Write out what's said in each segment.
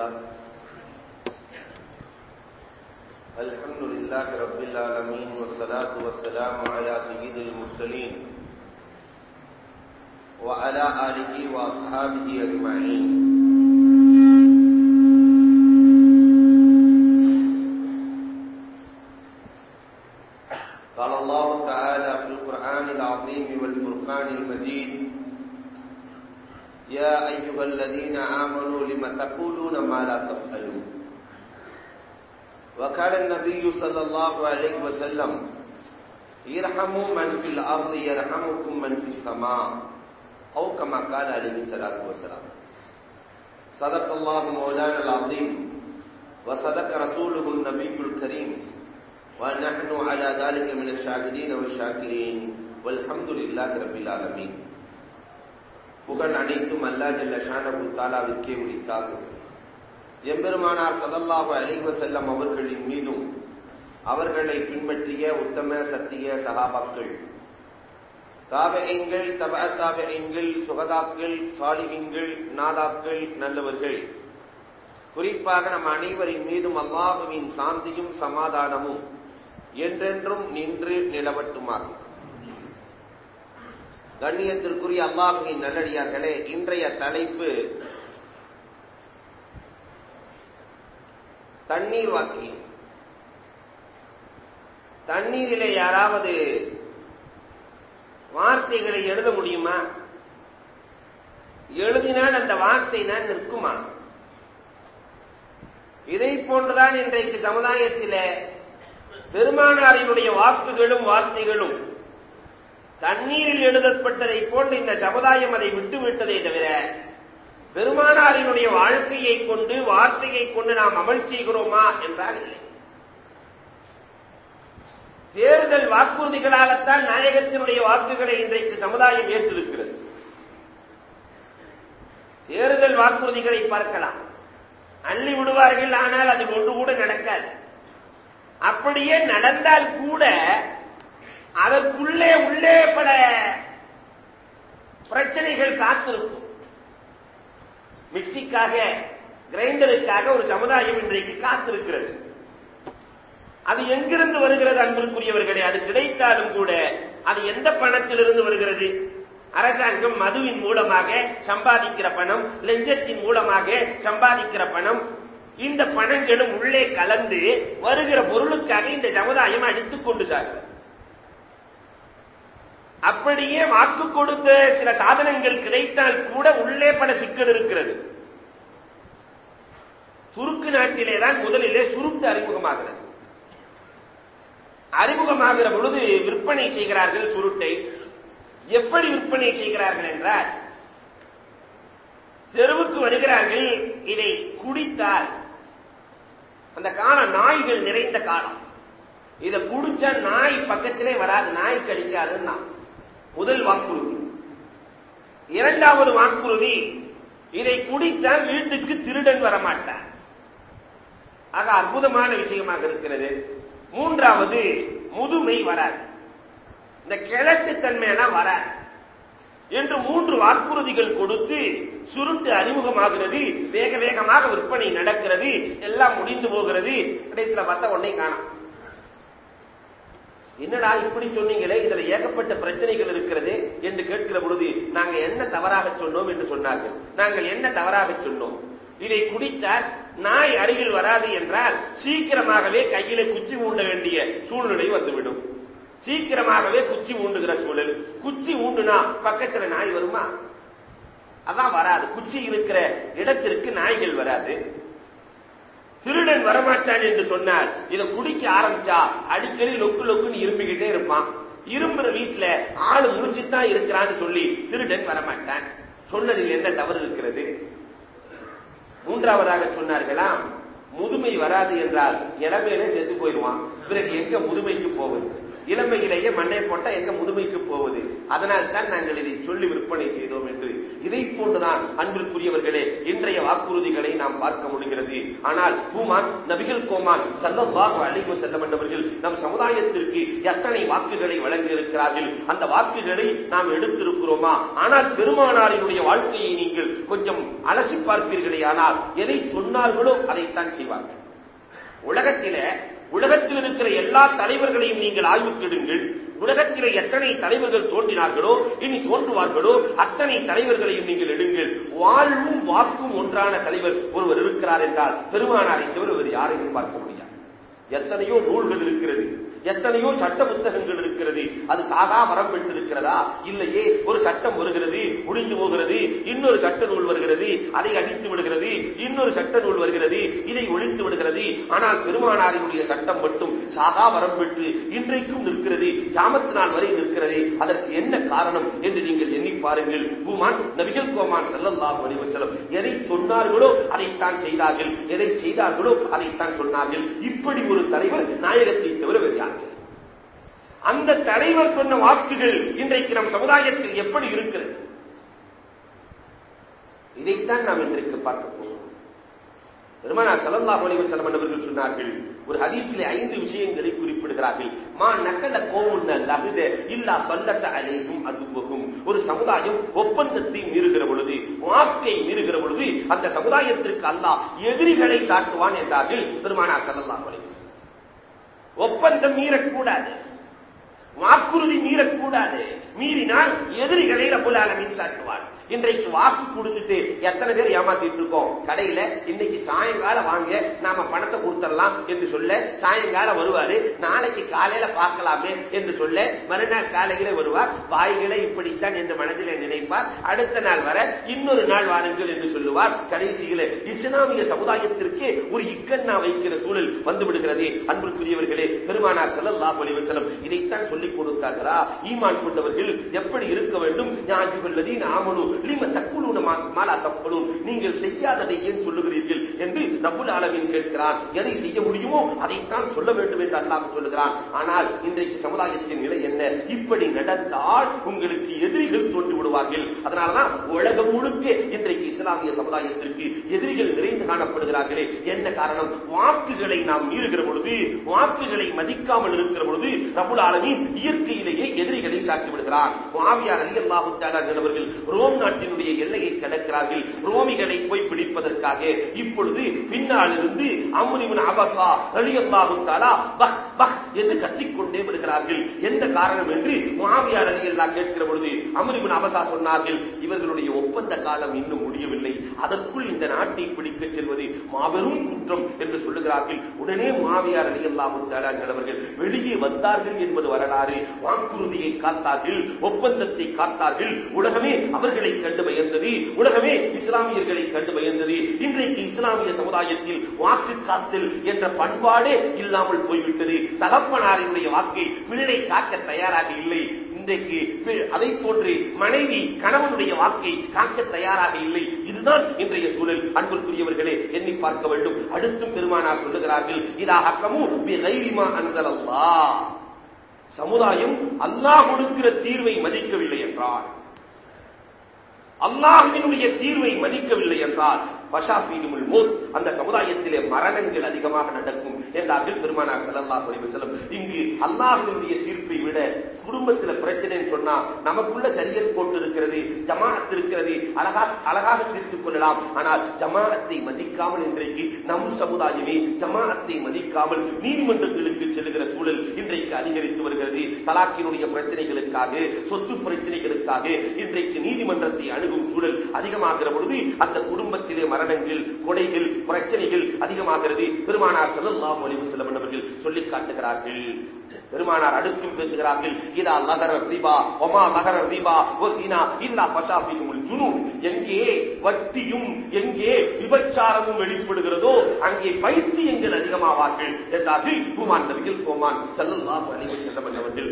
لله. الحمد لله رب العالمين والصلاة والسلام على سيد المرسلين وعلى آله وأصحابه أجمعين. يرحموا من في الأرض يرحمكم من في السماء أو كما قال عليه الصلاة والسلام صدق الله مولانا العظيم وصدق رسوله النبي الكريم ونحن على ذلك من الشاهدين والشاكرين والحمد لله رب العالمين புகழ் அனைத்தும் அல்லா ஜல்ல ஷானபு தாலாவிற்கே உரித்தாகும் எம்பெருமானார் சதல்லாஹு அலைவ செல்லம் அவர்களின் மீதும் அவர்களை பின்பற்றிய உத்தம சத்திய சகாபாக்கள் தாபகங்கள் தப தாபகங்கள் சுகதாக்கள் சாலிகங்கள் நாதாக்கள் நல்லவர்கள். குறிப்பாக நம் அனைவரின் மீதும் அல்லாஹுவின் சாந்தியும் சமாதானமும் என்றென்றும் நின்று நிலவட்டுமாகும் கண்ணியத்திற்குரிய அல்லாஹுவின் நல்லடியார்களே இன்றைய தலைப்பு தண்ணீர் வாக்கியம். தண்ணீரிலே யாராவது வார்த்தைகளை எழுத முடியுமா? எழுதினால் அந்த வார்த்தை தான் நிற்குமா? இதை போன்றுதான் இன்றைக்கு சமுதாயத்தில் பெருமானாரினுடைய வாக்குகளும் வார்த்தைகளும் தண்ணீரில் எழுதப்பட்டதை போன்று இந்த சமுதாயம் அதை விட்டுவிட்டதை தவிர பெருமானாரினுடைய வாழ்க்கையை கொண்டு வார்த்தையை கொண்டு நாம் அமல் செய்கிறோமா? என்றாக இல்லை. தேர்தல் வாக்குறுதிகளாகத்தான் நாயகத்தினுடைய வாக்குகளை இன்றைக்கு சமுதாயம் ஏற்றிருக்கிறது. தேர்தல் வாக்குறுதிகளை பார்க்கலாம். அள்ளி விடுவார்கள் ஆனால் அது ஒன்று கூட நடக்காது. அப்படியே நடந்தால் கூட அதற்குள்ளே உள்ளே பல பிரச்சனைகள் காத்திருக்கும். மிக்சிக்காக கிரைண்டருக்காக ஒரு சமுதாயம் இன்றைக்கு காத்திருக்கிறது. அது எங்கிருந்து வருகிறது அன்பிற்குரியவர்களே? அது கிடைத்தாலும் கூட அது எந்த பணத்திலிருந்து வருகிறது? அரசாங்கம் மதுவின் மூலமாக சம்பாதிக்கிற பணம் லஞ்சத்தின் மூலமாக சம்பாதிக்கிற பணம். இந்த பணங்களும் உள்ளே கலந்து வருகிற பொருளுக்காக இந்த சமுதாயம் அடித்துக் கொண்டு சாகிறது அப்படியே வாக்கு கொடுத்த சில சாதனங்கள் கிடைத்தால் கூட உள்ளே பல சிக்கல் இருக்கிறது. துருக்கு நாட்டிலே தான் முதலிலே சுருட்டு அறிமுகமாகிறது. அறிமுகமாகிற பொழுது விற்பனை செய்கிறார்கள் சுருட்டை. எப்படி விற்பனை செய்கிறார்கள் என்றால் தெருவுக்கு வருகிறார்கள் இதை குடித்தால். அந்த காலம் நாய்கள் நிறைந்த காலம். இதை குடிச்சா நாய் பக்கத்திலே வராது நாய் கடிக்காதுன்னா. முதல் வாக்குறுதி. இரண்டாவது வாக்குறுதி இதை குடித்தால் வீட்டுக்கு திருடன் வரமாட்டான் ஆக அற்புதமான விஷயமாக இருக்கிறது. மூன்றாவது முதுமை வராது. இந்த கிழட்டு தன்மையெல்லாம் வராது. என்று மூன்று வாக்குறுதிகள் கொடுத்து சுருட்டு அறிமுகமாகிறது. வேக வேகமாக விற்பனை நடக்கிறது. எல்லாம் முடிந்து போகிறது. கடைசியில் பார்த்தா உடனே காணும். என்னடா இப்படி சொன்னீங்களே? இதுல ஏகப்பட்ட பிரச்சனைகள் இருக்கிறது என்று கேட்கிற பொழுது நாங்க என்ன தவறாக சொன்னோம் என்று சொன்னார்கள். நாங்கள் என்ன தவறாக சொன்னோம்? இதை குடித்தால் நாய் அருகில் வராது என்றால் சீக்கிரமாகவே கையில குச்சி ஊண்ட வேண்டிய சூழ்நிலை வந்துவிடும். சீக்கிரமாகவே குச்சி ஊண்டுகிற சூழல். குச்சி ஊண்டுனா பக்கத்துல நாய் வருமா? அதான் வராது. குச்சி இருக்கிற இடத்திற்கு நாய்கள் வராது. திருடன் வரமாட்டான் என்று சொன்னால் இதை குடிக்க ஆரம்பிச்சா அடிக்கடி லொக்கு லொக்குன்னு இரும்பிக்கிட்டே இருப்பான். இரும்புற வீட்டுல ஆளு முடிஞ்சுதான் இருக்கிறான்னு சொல்லி திருடன் வரமாட்டான். சொன்னதில் என்ன தவறு இருக்கிறது? மூன்றாவதாக சொன்னார்களாம் முதுமை வராது என்றால் இளமையிலே செத்து போயிடுவான். பிறகு எங்க முதுமைக்கு போவது? இளமையிலேயே மண்ணை போட்டா எங்க முதுமைக்கு போவது? அதனால் தான் நாங்கள் இதை சொல்லி விற்பனை செய்தோம் என்று இதை போன்றுதான் அன்பிற்குரியவர்களே இன்றைய வாக்குறுதிகளை நாம் பார்க்க முடிகிறது. ஆனால் பூமான் நபிகள் கோமான் சல்லல்லாஹு அழைப்பு செல்ல வேண்டவர்கள் நம் சமுதாயத்திற்கு எத்தனை வாக்குகளை வழங்கியிருக்கிறார்கள்? அந்த வாக்குகளை நாம் எடுத்திருக்கிறோமா? ஆனால் பெருமானாரினுடைய வாழ்க்கையை நீங்கள் கொஞ்சம் அலசி பார்ப்பீர்களே ஆனால் எதை சொன்னார்களோ அதைத்தான் செய்வார்கள். உலகத்தில உலகத்தில் இருக்கிற எல்லா தலைவர்களையும் நீங்கள் ஆய்வுக்கிடுங்கள் உலகத்திலே எத்தனை தலைவர்கள் தோன்றினார்களோ இனி தோன்றுவார்களோ அத்தனை தலைவர்களையும் நீங்கள் எடுங்கள். வாழ்வும் வாக்கும் ஒன்றான தலைவர் ஒருவர் இருக்கிறார் என்றால் பெருமானாரை தவிர வேறு யாரையும் பார்க்க முடியாது. எத்தனையோ நூல்கள் இருக்கிறது. எத்தனையோ சட்ட புத்தகங்கள் இருக்கிறது. அது சாகா வரம் பெற்றிருக்கிறதா? இல்லையே. ஒரு சட்டம் வருகிறது முடிந்து போகிறது இன்னொரு சட்ட நூல் வருகிறது அதை அடித்து விடுகிறது இன்னொரு சட்ட நூல் வருகிறது இதை ஒழித்து விடுகிறது. ஆனால் பெருமானாரினுடைய சட்டம் மட்டும் சாகா வரம் பெற்று இன்றைக்கும் நிற்கிறது கிராமத்து நாள் வரை நிற்கிறது. அதற்கு என்ன காரணம் என்று நீங்கள் எண்ணி பாருங்கள். பூமான் நபிகள் கோமான் செல்லல்லாஹு அலைஹி எதை சொன்னார்களோ அதைத்தான் செய்தார்கள். எதை செய்தார்களோ அதைத்தான் சொன்னார்கள். இப்படி ஒரு தலைவர் நாயகத்தை தவிர வேறு அந்த தலைவர் சொன்ன வாக்குகள் இன்றைக்கு நம் சமுதாயத்தில் எப்படி இருக்கிறது? இதைத்தான் நாம் இன்றைக்கு பார்க்க போகிறோம். பெருமானார் சலல்லா அலைஹி செலவன் அவர்கள் சொன்னார்கள் ஒரு ஹதீஸிலே ஐந்து விஷயங்களை குறிப்பிடுகிறார்கள். மா நக்கல கோமுன்ன லகுத இல்லா சொல்லத்த அலையும் அதுவகும் ஒரு சமுதாயம் ஒப்பந்தத்தை மீறுகிற பொழுது வாக்கை மீறுகிற பொழுது அந்த சமுதாயத்திற்கு அல்லாஹ் எதிரிகளை சாட்டுவான் என்றார்கள் பெருமானார் சலல்லா அலைஹி ஒப்பந்தம் மீறக்கூடாது. வாக்குறுதி மீறக்கூடாது. மீறினால் எதிரிகளை ரபுல் ஆலமீன் சாட்டுவான். இன்றைக்கு வாக்கு கொடுத்துட்டு எத்தனை பேர் ஏமாத்திட்டு இருக்கோம் கடையில இன்னைக்கு சாயங்காலம் வாங்க நாம பணத்தை கொடுத்துடலாம் என்று சொல்ல சாயங்காலம் வருவாரு. நாளைக்கு காலையில பார்க்கலாமே என்று சொல்ல மறுநாள் காலையில வருவார். வாய்களை இப்படித்தான் என்று மனதில் நினைப்பார். அடுத்த நாள் வர இன்னொரு நாள் வாருங்கள் என்று சொல்லுவார். கடைசியில இஸ்லாமிய சமுதாயத்திற்கு ஒரு இக்கண்ணா வைக்கிற சூழல் வந்து விடுகிறது அன்புக்குரியவர்களே பெருமானார் செல்லல்லா செல்லம் இதைத்தான் சொல்லிக் கொடுத்தார்களா? ஈமான் கொண்டவர்கள் எப்படி இருக்க வேண்டும்? ஞாஜுகல்லதி நாமனு லிம தக்குலூன மாலா தப்பலும் நீங்கள் செய்யாததை ஏன் சொல்லுகிறீர்கள் என்று ரப்புல் ஆலமின் கேட்கிறான். எதை செய்ய முடியுமோ அதைத்தான் சொல்ல வேண்டும் என்று அல்லாஹ் சொல்லுகிறான். ஆனால் இன்றைக்கு சமுதாயத்தின் நிலை என்ன? இப்படி நடந்தால் உங்களுக்கு எதிரிகள் தோன்றி விடுவார்கள். அதனாலதான் உலகம் முழுக்க இன்றைக்கு இஸ்லாமிய சமுதாயத்திற்கு எதிரிகள் நிறைந்து காணப்படுகிறார்களே. என்ன காரணம்? வாக்குகளை நாம் மீறுகிற பொழுது வாக்குகளை மதிக்காமல் இருக்கிற பொழுது ரபுல் ஆலமின் இயற்கையிலேயே எதிரிகளை சாட்டி விடுகிறான். மாவியார் அலி அல்லாஹு அவர்கள் ரோம் நாட்டினுடைய எல்லையை கடக்கிறார்கள். ரோமிகளை போய் பிடிப்பதற்காக இப்பொழுது பின்னால் இருந்து அம்முனிவன் அபசா அலி அல்லாஹு தாலா என்று கத்திக்கொண்டே வருகிறார்கள் என்ன காரணம் என்று மாவியார் அணியில் நான் கேட்கிற பொழுது அமரிபின் அபசா சொன்னார்கள் இவர்களுடைய ஒப்பந்த காலம் இன்னும் முடியவில்லை. அதற்குள் இந்த நாட்டை பிடிக்கச் செல்வது மாபெரும் குற்றம் என்று சொல்லுகிறார்கள். உடனே மாவியார் அலி அல்லாஹு அவர்கள் வெளியே வந்தார்கள் என்பது வரலாறு. வாக்குறுதியை காத்தார்கள் ஒப்பந்தத்தை காத்தார்கள். உலகமே அவர்களை கண்டு பயந்தது. உலகமே இஸ்லாமியர்களை கண்டு பயந்தது. இன்றைக்கு இஸ்லாமிய சமுதாயத்தில் வாக்கு காத்தல் என்ற பண்பாடே இல்லாமல் போய்விட்டது. தகப்பனாரினுடைய வாக்கை பிள்ளை காக்க தயாராக இல்லை. இன்றைக்கு அதை போன்று மனைவி கணவனுடைய வாக்கை காக்க தயாராக இல்லை. இதுதான் இன்றைய சூழல் அன்பிற்குரியவர்களே எண்ணி பார்க்க வேண்டும். அடுத்தும் பெருமானார் சொல்லுகிறார்கள் இதா ஹக்கமும் கைரிமா அனசலல்லா சமுதாயம் அல்லாஹ் கொடுக்கிற தீர்வை மதிக்கவில்லை என்றார். அல்லாஹினுடைய தீர்வை மதிக்கவில்லை என்றால் பஷாபீனுமுல் மோத் அந்த சமுதாயத்திலே மரணங்கள் அதிகமாக நடக்கும் என்றார்கள் பெருமானார் செல்லல்லாஹ் செல்லும் இங்கு அல்லாஹினுடைய தீர்ப்பை விட குடும்பத்தில் பிரச்சனைன்னு சொன்னா நமக்குள்ள சரியத் போட்டு இருக்கிறது ஜமாத்தில் இருக்கிறது அழகா அழகாக தீர்த்துக் கொள்ளலாம். ஆனால் ஜமாஅத்தை மதிக்காமல் இன்றைக்கு நம் சமுதாயமே ஜமாஅத்தை மதிக்காமல் நீதிமன்றங்களுக்கு செல்லுகிற சூழல் இன்றைக்கு அதிகரித்து வருகிறது. தலாக்கினுடைய பிரச்சனைகளுக்காக சொத்து பிரச்சனைகளுக்காக இன்றைக்கு நீதிமன்றத்தை அணுகும் சூழல் அதிகமாகிற பொழுது அந்த குடும்பத்திலே மரணங்கள் கொலைகள் பிரச்சனைகள் அதிகமாகிறது. பெருமானார் செல்லல்லாம் ஒளிவு செல்லம் அவர்கள் சொல்லிக் காட்டுகிறார்கள். பெருமானார் அடுத்தும் பேசுகிறார்கள் இதா லகர ரீபா ஒமா லகர ரீபா ஒசீனா இல்லா பசாபிக்கும் ஜுனூன். எங்கே வட்டியும் எங்கே விபச்சாரமும் வெளிப்படுகிறதோ அங்கே பைத்தியங்கள் அதிகமாவார்கள் என்றார்கள். பூமான் நபிகள் கோமான் செல்லல்லாம் அழிவு வஸல்லம் அவர்கள்.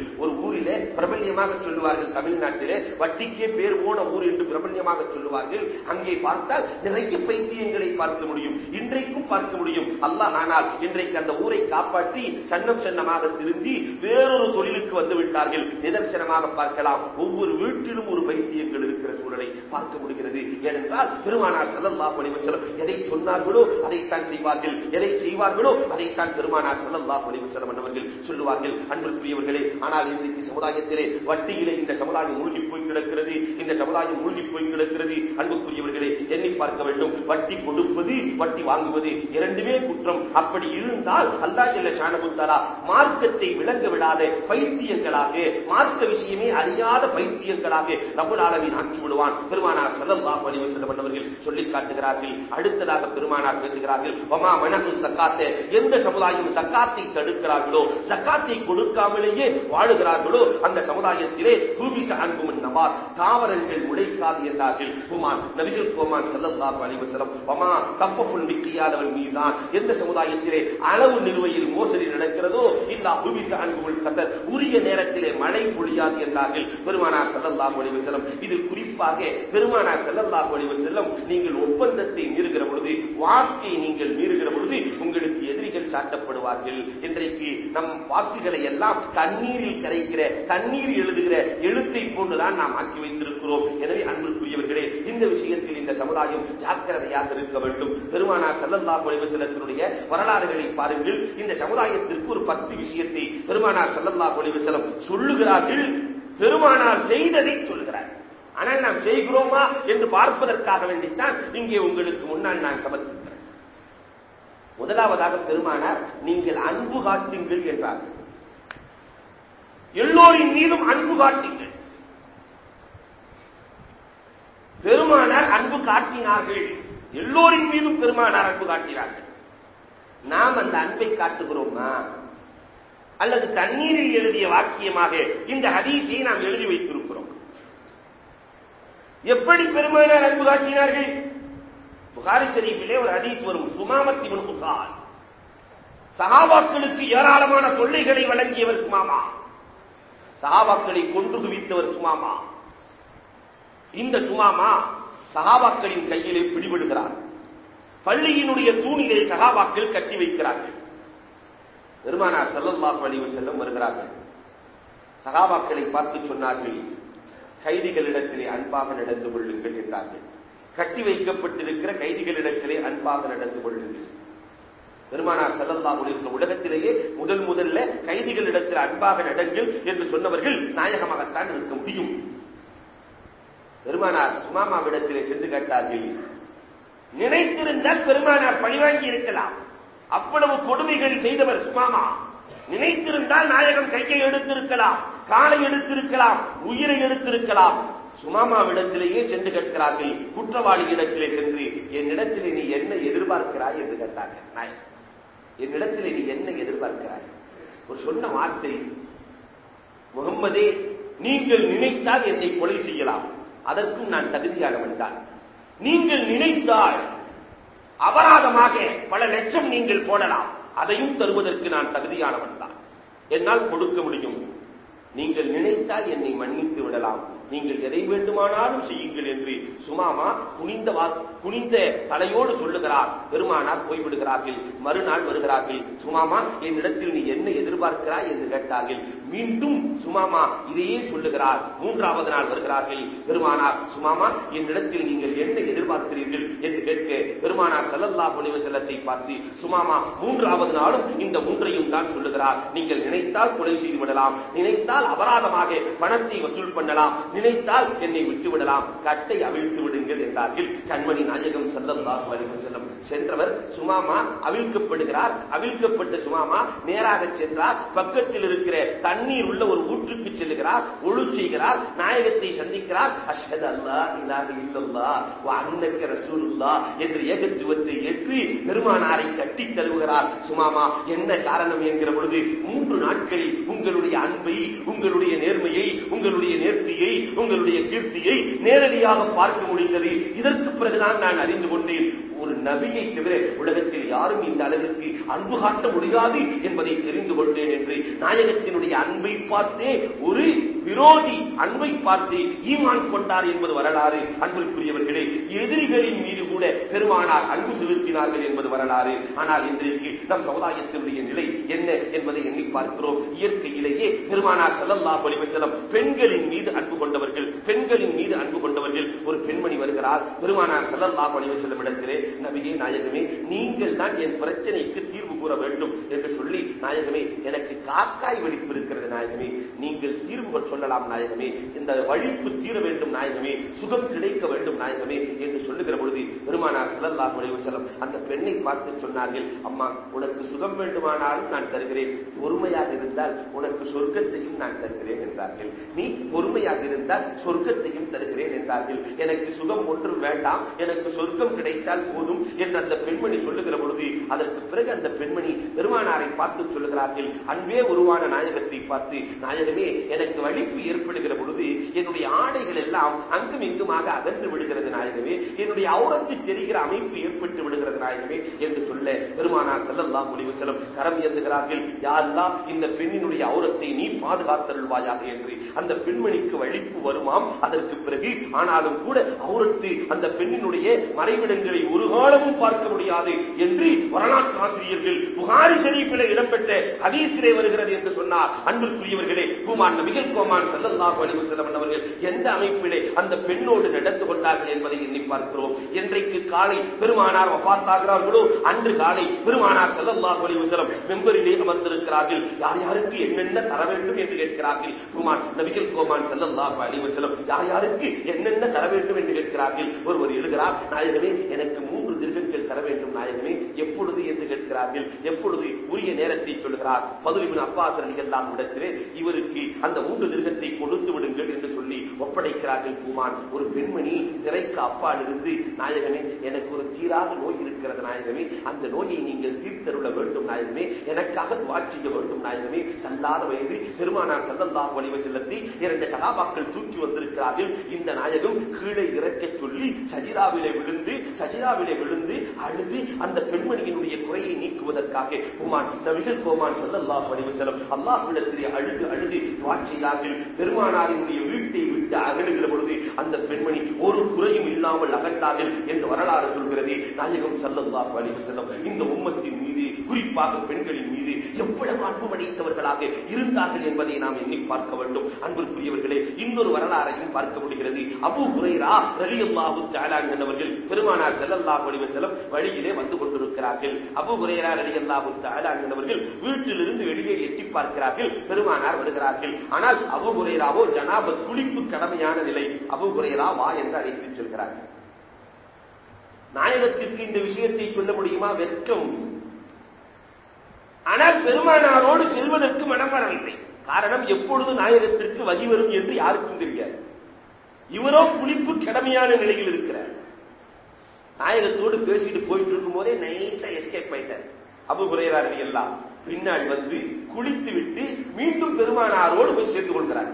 ஒரு பிரபல்யமாக சொல்லுவார்கள். தமிழ்நாட்டிலே வட்டிக்கே பேர் போன ஊர் என்று பிரபல்யமாக சொல்லுவார்கள். அங்கே பார்த்தால் நிறைய பைத்தியங்களை பார்க்க முடியும். இன்றைக்கும் பார்க்க முடியும். அல்லாஹ் ஆனால் இன்றைக்கு அந்த ஊரை காப்பாற்றி சன்னம் சன்னமாக திருந்தி வேறொரு தொழிலுக்கு வந்து விட்டார்கள். நிதர்சனமாக பார்க்கலாம். ஒவ்வொரு வீட்டிலும் ஒரு பைத்தியங்கள் இருக்கிற சூழலை பார்க்க முடிகிறது. ஏனென்றால் பெருமானார் சல்லல்லா பணிவசலம் எதை சொன்னார்களோ அதைத்தான் செய்வார்கள். எதை செய்வார்களோ அதைத்தான் பெருமானார் சல்லல்லா பணிவசலம் அவர்கள் சொல்லுவார்கள். அன்பிற்குரியவர்களே ஆனால் இன்றைக்கு சமுதாயத்திலே வட்டியிலே இந்த சமுதாயம் மூழ்கி போய் கிடக்கிறது. இந்த சமுதாயம் மூழ்கி போய் கிடக்கிறது. அன்புக்குரியவர்களே எண்ணி பார்க்க வேண்டும். வட்டி கொடுப்பது வட்டி வாங்குவது இரண்டுமே குற்றம். அப்படி இருந்தால் அல்லா ஜல்ல ஷானபுத்தாலா மார்க்கத்தை விளங்க விடாத பைத்தியங்களாக மார்க்க விஷயமே அறியாத பைத்தியங்களாக ரபுல் ஆலமின் ஆக்கி விடுவான். பெருமானார் சல்லல்லாஹு அலைஹி வஸல்லம் அவர்கள் சொல்லி காட்டுகிறார்கள். அடுத்ததாக பெருமானார் பேசுகிறார்கள் ஒமா மனது சக்காத்தே? எந்த சமுதாயம் சக்காத்தை தடுக்கிறார்களோ சக்காத்தை கொடுக்காமலேயே வாழுகிறார்களோ அந்த சமுதாயத்திலே பூபிச அன்பும் நபார் தாவரங்கள் உழைக்காது என்றார்கள். குமான் நபிகள் கோமான் சல்லல்லாஹு அலைஹி வஸல்லம் ஒமா கஃபஃபுல் மிக்கியானவன் மீதான் எந்த சமுதாயத்திலே அளவு நிறுவையில் மோசடி நடக்கிறதோ இல்லா பூபிச அன்புல் கதர் உரிய நேரத்திலே மழை பொழியாது என்றார்கள். பெருமானார் சல்லல்லாஹு அலைஹி இதில் குறிப்பாக பெருமானார் சல்லல்லாஹு அலைஹி நீங்கள் ஒப்பந்தத்தை மீறுகிற பொழுது வாக்கை நீங்கள் மீறுகிற பொழுது உங்களுக்கு சாட்டப்படுவார்கள். இன்றைக்கு நம் வாக்குகளை எல்லாம் தண்ணீரில் கரைக்கிற தண்ணீர் எழுதுகிற எழுத்தை போன்றுதான் நாம் ஆக்கி வைத்திருக்கிறோம். எனவே அன்பிற்குரியவர்களே இந்த விஷயத்தில் இந்த சமுதாயம் ஜாக்கிரதையாக இருக்க வேண்டும். பெருமானார் சல்லல்லாஹு அலைஹி வரலாறுகளை பாருங்கள். இந்த சமுதாயத்திற்கு ஒரு பத்து விஷயத்தை பெருமானார் சல்லல்லா கொலிவசலம் சொல்லுகிறார்கள். பெருமானார் செய்ததை சொல்லுகிறார். ஆனால் நாம் செய்கிறோமா என்று பார்ப்பதற்காக வேண்டித்தான் இங்கே உங்களுக்கு முன்னால் நான் சமர்ப்பித்தேன் முதலாவதாக பெருமானார் நீங்கள் அன்பு காட்டுங்கள் என்றார்கள் எல்லோரின் மீதும் அன்பு காட்டுங்கள். பெருமானார் அன்பு காட்டினார்கள். எல்லோரின் மீதும் பெருமானார் அன்பு காட்டினார்கள். நாம் அந்த அன்பை காட்டுகிறோமா? அல்லது தண்ணீரில் எழுதிய வாக்கியமாக இந்த ஹதீஸை நாம் எழுதி வைத்திருக்கிறோம். எப்படி பெருமானார் அன்பு காட்டினார்கள்? புகாரி ஷரீஃபிலே ஒரு ஹதீஸ் வரும். சுமாமத்தி முன் புகார் சஹாபாக்களுக்கு ஏராளமான தொல்லைகளை வழங்கியவர் சுமாமா சஹாபாக்களை கொண்டு குவித்தவர் சுமாமா இந்த சுமாமா சஹாபாக்களின் கையிலே பிடிபடுகிறார். பள்ளியினுடைய தூணிலே சகாபாக்கள் கட்டி வைக்கிறார்கள். பெருமானார் செல்லல்லாஹு அலைஹி செல்லம் வருகிறார்கள். சகாபாக்களை பார்த்து சொன்னார்கள் கைதிகளிடத்திலே அன்பாக நடந்து கொள்ளுங்கள் என்றார்கள். கட்டி வைக்கப்பட்டிருக்கிற கைதிகளிடத்திலே அன்பாக நடந்து கொள்ளுங்கள். பெருமானார் செல்லல்லா அலைஹி உலகத்திலேயே முதல் முதல்ல கைதிகளிடத்தில் அன்பாக நடங்கள் என்று சொன்னவர்கள் நாயகமாகத்தான் இருக்க முடியும். பெருமானார் சுமாமாவிடத்திலே சென்று கேட்டார்கள் நினைத்திருந்தால் பெருமானார் பழிவாங்கி இருக்கலாம். அவ்வளவு கொடுமைகள் செய்தவர் சுமாமா. நினைத்திருந்தால் நாயகம் கையை எடுத்திருக்கலாம் காலை எடுத்திருக்கலாம் உயிரை எடுத்திருக்கலாம். சுமாமாவிடத்திலேயே சென்று கேட்கிறார்கள். குற்றவாளி இடத்திலே சென்று என்னிடத்திலே நீ என்ன எதிர்பார்க்கிறாய்? என்று கேட்டார்கள் நாயகம் என்னிடத்திலே நீ என்ன எதிர்பார்க்கிறாய்? ஒரு சொன்ன வார்த்தை முகம்மதே நீங்கள் நினைத்தால் என்னை கொலை செய்யலாம். அதற்கும் நான் தகுதியானவன் தான். நீங்கள் நினைத்தால் அபராதமாக பல லட்சம் நீங்கள் போடலாம். அதையும் தருவதற்கு நான் தகுதியானவன் தான். என்னால் கொடுக்க முடியும். நீங்கள் நினைத்தால் என்னை மன்னித்து விடலாம். நீங்கள் எதை வேண்டுமானாலும் செய்யுங்கள் என்று சுமாமா குனிந்த குனிந்த தலையோடு சொல்லுகிறார். பெருமானார் போய்விடுகிறார்கள். மறுநாள் வருகிறார்கள். சுமாமா என்னிடத்தில் நீ என்ன எதிர்பார்க்கிறாய்? என்று கேட்டார்கள். மீண்டும் சுமாமா இதையே சொல்லுகிறார். மூன்றாவது நாள் வருகிறார்கள். பெருமானார் சுமாமா என்னிடத்தில் நீங்கள் என்ன எதிர்பார்க்கிறீர்கள்? என்று கேட்க பெருமானார் செல்லல்லா புனிவ செல்லத்தை பார்த்து சுமாமா மூன்றாவது நாளும் இந்த மூன்றையும் தான் சொல்லுகிறார். நீங்கள் நினைத்தால் கொலை செய்து விடலாம். நினைத்தால் அபராதமாக பணத்தை வசூல் பண்ணலாம். நினைத்தால் என்னை விட்டு விடலாம் கட்டை அவிழ்த்து விடுங்கள் என்றார்கள். கண்மணி நாயகம் செல்லல்லாஹு அலைஹி செல்லம் சென்றவர் சுமாமா அவிழ்க்கப்படுகிறார். அவிழ்க்கப்பட்ட சுமாமா நேராக சென்றார். பக்கத்தில் இருக்கிற தண்ணீர் உள்ள ஒரு ஊற்றுக்கு செல்லுகிறார் ஒழு செய்கிறார். நாயகத்தை சந்திக்கிறார். அஷ்ஹது அல்லா இலாஹ இல்லல்லா வ அன்னக்க ரசூலுல்லா என்று ஏகத்துவத்தை ஏற்றி பெருமானாரை கட்டி தழுவுகிறார். சுமாமா என்ன காரணம் என்கிற பொழுது மூன்று நாட்களில் உங்களுடைய அன்பை உங்களுடைய நேர்மையை உங்களுடைய உங்களுடைய கீர்த்தியை நேரடியாக பார்க்க முடிந்தது. இதற்கு பிறகுதான் நான் அறிந்து கொண்டேன் ஒரு நபியை தவிர உலகத்தில் யாரும் இந்த அளவிற்கு அன்பு காட்ட முடியாது என்பதை தெரிந்து கொண்டேன் என்று நாயகத்தினுடைய அன்பை பார்த்தே ஒரு விரோதி அன்பை பார்த்து ஈமான் கொண்டார் என்பது வரலாறு. அன்பிற்குரியவர்களே எதிரிகளின் மீது கூட பெருமானார் அன்பு செலுத்தினார்கள் என்பது வரலாறு. ஆனால் இன்றைக்கு நம் சமுதாயத்தினுடைய என்ன என்பதை எண்ணி பார்க்கிறோம். இயற்கையிலேயே பெருமானார் செல்லல்லா பொலிவசலம் பெண்களின் மீது அன்பு கொண்டவர்கள் பெண்களின் மீது அன்பு கொண்டவர்கள் ஒரு பெண்மணி வருகிறார். பெருமானார் செல்லல்லா பொலிவசலம் இடத்திலே நபியே நாயகமே நீங்கள் தான் என் பிரச்சனைக்கு தீர்வு கூற வேண்டும் என்று சொல்லி நாயகமே எனக்கு காக்காய் வெடிப்பு இருக்கிறது நாயகமே. நீங்கள் தீர்வுகள் சொல்லலாம் நாயகமே. இந்த வழிப்பு தீர வேண்டும் நாயகமே. சுகம் கிடைக்க வேண்டும் நாயகமே என்று சொல்லுகிற பொழுது பெருமானார் செல்லல்லா பொலிவசலம் அந்த பெண்ணை பார்த்து சொன்னார்கள் அம்மா உனக்கு சுகம் வேண்டுமானாலும் நான் தருகிறேன். பொறுமையாக இருந்தால் உனக்கு சொர்க்கத்தையும் நான் தருகிறேன் என்றார்கள். நீ பொறுமையாக இருந்தால் சொர்க்கத்தையும் தருகிறேன் என்றார்கள். எனக்கு சுகம் ஒன்றும் வேண்டாம். எனக்கு சொர்க்கம் கிடைத்தால் போதும் என்று அந்த பெண்மணி சொல்லுகிற பொழுது அதற்கு பிறகு அந்த பெண்மணி பெருமானாரை பார்த்து சொல்லுகிறார்கள். அன்பே உருவான நாயகத்தை பார்த்து நாயகமே எனக்கு வலிப்பு ஏற்படுகிற பொழுது என்னுடைய ஆடைகள் எல்லாம் அங்கும் இங்குமாக அகன்று விடுகிறது நாயகமே. என்னுடைய அவுரத்து தெரிகிற அமைப்பு ஏற்பட்டு விடுகிறது நாயகமே என்று சொல்ல பெருமானார் செல்லல்லாம் முடிவு செல்லும் கரம் ஏந்துகிறார்கள் யாரெல்லாம் இந்த பெண்ணினுடைய அவுரத்தை நீ பாதுகாத்தருள்வாயாக என்று அந்த பெண்மணிக்கு வழிப்பு வருமாம் அதற்கு பிறகு ஆனாலும் கூட அவுரத்து அந்த பெண்ணினுடைய மறைவிடங்களை ஒரு காலமும் பார்க்க முடியாது என்று வரலாற்று ஆசிரியர்கள் புகாரி ஷரீஃபிலே இடம்பெற்ற ஹதீஸிலே வருகிறது என்று சொன்னார். அன்பிற்குரியவர்களே குமான் நபிகள் கோமான் செல்லல்லாஹு அலைஹி செல்லவன் அவர்கள் எந்த அமைப்பிலே அந்த பெண்ணோடு நடந்து கொண்டார்கள் என்பதை எண்ணி பார்க்கிறோம். என்றைக்கு காலை பெருமானார் வஃபாத்தாகிறார்களோ அன்று காலை பெருமானார் செல்லல்லாஹு அலைஹி மெம்பர் மெம்பரிலே அமர்ந்திருக்கிறார்கள். யார் யாருக்கு என்னென்ன தர வேண்டும் என்று கேட்கிறார்கள்? குமான் நபிகள் கோமான் செல்லல்லாஹு அலைஹி வஸல்லம். யார் யாருக்கு என்னென்ன தர வேண்டும் என்று கேட்கிறார்கள்? ஒருவர் எழுகிறார் நாயகமே எனக்கு மூன்று திருகங்கள் தர வேண்டும் நாயகமே எப்பொழுது? என்று கேட்கிறார்கள். எப்பொழுது? உரிய நேரத்தை சொல்கிறார் பதுலிபின் அப்பாஸ் அலிகல்லாம் இடத்திலே இவருக்கு அந்த மூன்று திருகத்தை கொடுத்து விடுங்கள் என்று ஒப்படைக்கிறார்கள் பூமான் ஒரு பெண்மணி திரைக்கு அப்பால் இருந்து நாயகமே எனக்கு ஒரு தீராத நோய் இருக்கிறது நாயகமே. அந்த நோயை நீங்கள் தீர்த்தருள வேண்டும் நாயகமே. எனக்காக துவா செய்ய வேண்டும் நாயகமே. தள்ளாத வயது பெருமானார் சந்தந்தாக வலிவ செல்லத்தை இரண்டு சகாபாக்கள் தூக்கி வந்திருக்கிறார்கள். இந்த நாயகம் கீழே இறக்க சொல்லி சஜிதாவிலே விழுந்து சஜிதாவிலே விழுந்து அழுது அந்த பெண்மணியினுடைய குறையை நீக்குவதற்காக குமான் நபிகள் கோமான் செல்லல்லாஹ் வலிவ செல்லம் அல்லாஹ்விடத்திலே அழுது அழுது துவா செய்தார்கள். பெருமானாரினுடைய வீட்டை விட்டு அகழுகிற பொழுது அந்த பெண்மணி ஒரு குறையும் இல்லாமல் அகட்டார்கள் என்று வரலாறு சொல்கிறது. நாயகம் செல்லல்லா அலைஹி செல்லும் இந்த உம்மத்தின் மீது குறிப்பாக பெண்களின் மீது எவ்வளவு அன்பு அடைத்தவர்களாக இருந்தார்கள் என்பதை நாம் எண்ணி பார்க்க வேண்டும். அன்பிற்குரியவர்களே இன்னொரு வரலாறையும் பார்க்க முடிகிறது. அபு குரைரா ரலியல்லாஹு தஆலா என்பவர்கள் பெருமானார் ஸல்லல்லாஹு அலைஹி செல்லம் வழியிலே வந்து கொண்டிருக்கிறார்கள். அபு உரையரா ரலியல்லாஹு தஆலா என்பவர்கள் வீட்டிலிருந்து வெளியே எட்டி பார்க்கிறார்கள். பெருமானார் வருகிறார்கள். ஆனால் அபு உரையராவோ ஜனாப குளிப்பு கடமையான நிலை. அபு உரையரா வா என்று அழைத்து செல்கிறார்கள். நாயகத்திற்கு இந்த விஷயத்தை சொல்ல முடியுமா? வெட்கம். ஆனால் பெருமானாரோடு செல்வதற்கு மனம் வரவில்லை காரணம் எப்பொழுது நாயகத்திற்கு வகி வரும் என்று யாருக்கும் தெரியாது. இவரோ குளிப்பு கடமையான நிலையில் இருக்கிறார். நாயகத்தோடு பேசிட்டு போயிட்டு இருக்கும் போதே நைஸா எஸ்கேப் ஆயிட்டார். அபு குறையரார்கள் எல்லாம் பின்னால் வந்து குளித்து விட்டு மீண்டும் பெருமானாரோடு போய் சேர்ந்து கொள்கிறார்.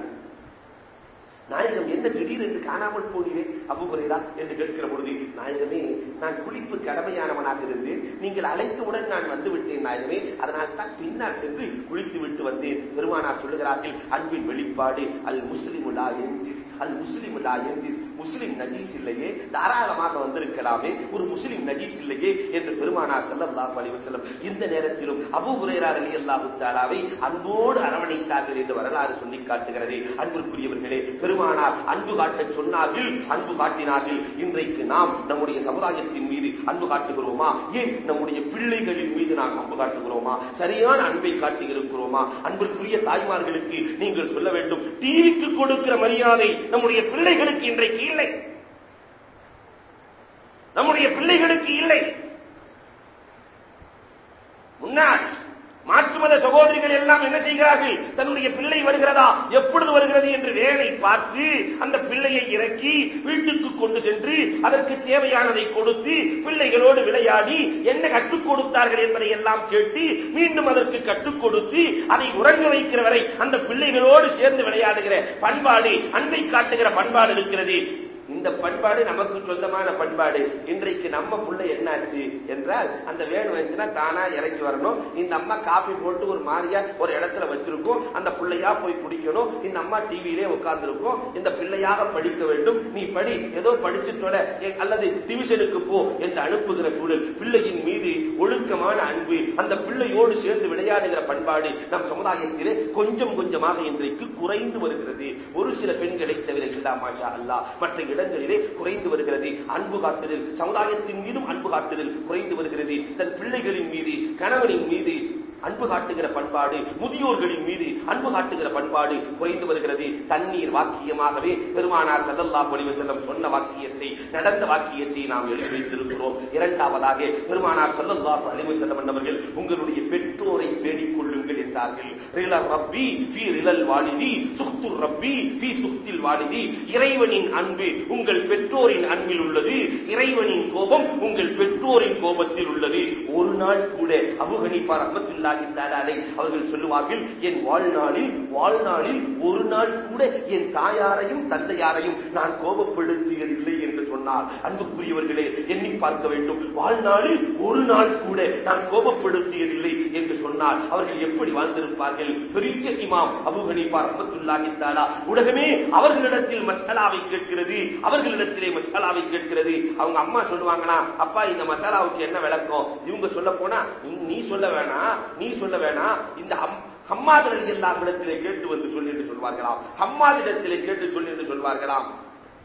நாயகம் என்ன திடீர் என்று காணாமல் போனீரே அபுகுரைரா என்று கேட்கிற பொழுது நாயகமே நான் குளிப்பு கடமையானவனாக இருந்தேன். நீங்கள் அழைத்தவுடன் நான் வந்து விட்டேன் நாயகமே. அதனால் தான் பின்னால் சென்று குளித்து விட்டு வந்தேன். பெருமானார் சொல்லுகிறார்கள் அன்பின் வெளிப்பாடு அல் முஸ்லிமுலா என்ஜிஸ் அல் முஸ்லிமுலா என்ஜிஸ். முஸ்லிம் நஜீஸ் இல்லையே? தாராளமாக வந்திருக்கலாமே. ஒரு முஸ்லிம் நஜீஸ் இல்லையே என்று பெருமானார் செல்லல்லாஹு அலைஹி வஸல்லம் இந்த நேரத்திலும் அபூ ஹுரைரா ரலியல்லாஹு தஆலாவை அன்போடு அரவணைத்தார்கள் என்று வரலாறு சொல்லி காட்டுகிறது. அன்பிற்குரியவர்களே பெருமானார் அன்பு காட்டச் சொன்னார்கள் அன்பு காட்டினார்கள். இன்றைக்கு நாம் நம்முடைய சமுதாயத்தின் மீது அன்பு காட்டுகிறோமா? ஏன் நம்முடைய பிள்ளைகளின் மீது நாம் அன்பு காட்டுகிறோமா? சரியான அன்பை காட்டி இருக்கிறோமா அன்பிற்குரிய தாய்மார்களுக்கு நீங்கள் சொல்ல வேண்டும் டிவிக்கு கொடுக்கிற மரியாதை நம்முடைய பிள்ளைகளுக்கு இன்றைக்கு இல்லை. நம்முடைய பிள்ளைகளுக்கு இல்லை. முன்னாள் மாற்று மத சகோதரிகள் எல்லாம் என்ன செய்கிறார்கள்? தன்னுடைய பிள்ளை வருகிறதா? எப்பொழுது வருகிறது என்று வேலை பார்த்து அந்த பிள்ளையை இறக்கி வீட்டுக்கு கொண்டு சென்று அதற்கு தேவையானதை கொடுத்து பிள்ளைகளோடு விளையாடி என்ன கற்றுக் கொடுத்தார்கள் என்பதை எல்லாம் கேட்டு மீண்டும் அதற்கு கற்றுக் கொடுத்து அதை உறங்க வைக்கிற வரை அந்த பிள்ளைகளோடு சேர்ந்து விளையாடுகிற பண்பாடு அன்பை காட்டுகிற பண்பாடு இருக்கிறது. இந்த பண்பாடு நமக்கு சொந்தமான பண்பாடு. இன்றைக்கு நம்ம புள்ள என்னாச்சு என்றால் அந்த வேணு வந்துச்சுன்னா தானா இறங்கி வரணும். இந்த அம்மா காப்பி போட்டு ஒரு மாதிரியா ஒரு இடத்துல வச்சிருக்கும். அந்த பிள்ளையா போய் குடிக்கணும். இந்த அம்மா டிவியிலே உட்கார்ந்துருக்கும். இந்த பிள்ளையாக படிக்க வேண்டும். நீ படி. ஏதோ படிச்சுட்டோட அல்லது டிவிஷனுக்கு போ என்று அனுப்புகிற சூழல். பிள்ளையின் மீது ஒழுக்கமான அன்பு. அந்த பிள்ளையோடு சேர்ந்து விளையாடுகிற பண்பாடு நம் சமுதாயத்திலே கொஞ்சம் கொஞ்சமாக இன்றைக்கு குறைந்து வருகிறது. ஒரு சில பெண்களை தவிர இல்லா மாஷா அல்லா மற்ற இடங்களிலே குறைந்து வருகிறது. அன்பு காட்டுதல் சமுதாயத்தின் மீதும் அன்பு காட்டுதல் குறைந்து வருகிறது. தன் பிள்ளைகளின் மீது கணவனின் மீது அன்பு காட்டுகிற பண்பாடு முதியோர்களின் மீது அன்பு காட்டுகிற பண்பாடு குறைந்து வருகிறது. தண்ணீர் வாக்கியமாகவே பெருமானார் சதல்லா பொலிவு செல்லம் சொன்ன வாக்கியத்தை நடந்த வாக்கியத்தை நாம் எழுதி வைத்திருக்கிறோம். இரண்டாவதாக பெருமானார் சல்லல்லா அழிவு செல்லம் என்பவர்கள் உங்களுடைய பெற்றோரை பேடிக் கொள்ளுங்கள் என்றார்கள் ரப்பி வாலிதி சுக்துர் ரப்பி ஃபி சுக்தில் வாலிதி. இறைவனின் அன்பு உங்கள் பெற்றோரின் அன்பில் உள்ளது. இறைவனின் கோபம் உங்கள் பெற்றோரின் கோபத்தில் உள்ளது. ஒரு நாள் கூட அபுகணிப்பார் ரஹமத்துல்லா ரஹ்மத்துல்லாஹி அவர்கள் சொல்லுவார்கள் என் வாழ்நாளில் வாழ்நாளில் ஒரு நாள் கூட என் தாயாரையும் தந்தையாரையும் நான் கோபப்படுத்தியதில்லை சொன்னார் அன்புக்குரியவர்களே எண்ணி பார்க்க வேண்டும். வாழ்நாளில் ஒரு நாள் கூட நான் கோபப்படுத்தியதில்லை என்று சொன்னார் அவர்கள் எப்படி வாழ்ந்திருப்பார்கள்? பெரிய இமாம் அபு ஹனீஃபா உலகமே அவர்களிடத்தில் மசாலாவை கேட்கிறது. அவர்களிடத்திலே மசாலாவை கேட்கிறது. அவங்க அம்மா சொல்லுவாங்கன்னா அப்பா இந்த மசாலாவுக்கு என்ன விளக்கம்? இவங்க சொல்ல போனா நீ சொல்ல வேணாம் நீ சொல்ல வேணாம் இந்த ஹம்மாதர் எல்லா இடத்திலே கேட்டு வந்து சொல்லி என்று சொல்வார்களாம். ஹம்மாதிடத்திலே கேட்டு சொல்லி என்று சொல்வார்களாம்.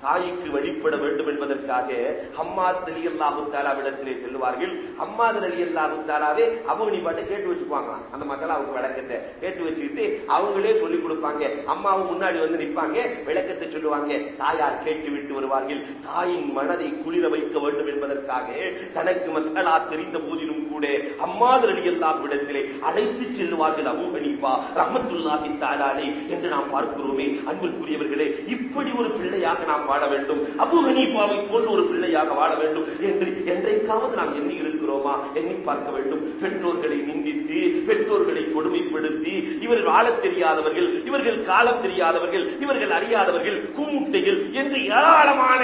தாய்க்கு வழிபட வேண்டும் என்பதற்காக ஹம்மாத் அலி அல்லாஹு தாலாவிடத்திலே செல்லுவார்கள். ஹம்மாத் அலி அல்லாஹு தாலாவே அவங்க நீ பாட்டு கேட்டு வச்சுக்குவாங்களாம் அந்த மசாலாவுக்கு விளக்கத்தை கேட்டு வச்சுக்கிட்டு அவங்களே சொல்லிக் கொடுப்பாங்க. அம்மாவும் முன்னாடி வந்து நிற்பாங்க விளக்கத்தை சொல்லுவாங்க. தாயார் கேட்டு விட்டு வருவார்கள். தாயின் மனதை குளிர வைக்க வேண்டும் என்பதற்காக தனக்கு மசாலா தெரிந்த போதிலும் கூட அம்மாது அலி அல்லாஹுவிடத்திலே அழைத்து செல்லுவார்கள் அபு ஹனீஃபா ரஹமத்துல்லாஹி தாலாலே என்று நாம் பார்க்கிறோமே. அன்பிற்குரியவர்களே இப்படி ஒரு பிள்ளையாக நாம் வாழ வேண்டும். அபு ஹனீஃபாவை போன்று ஒரு பிள்ளையாக வாழ வேண்டும் என்று என்றைக்காவது நாம் எண்ணி இருக்கிறோமா? எண்ணி பார்க்க வேண்டும். பெற்றோர்களை நிந்தித்து பெற்றோர்களை கொடுமைப்படுத்தி இவர்கள் வாழ தெரியாதவர்கள் இவர்கள் காலம் தெரியாதவர்கள் இவர்கள் அறியாதவர்கள் கூமுட்டைகள் என்று ஏராளமான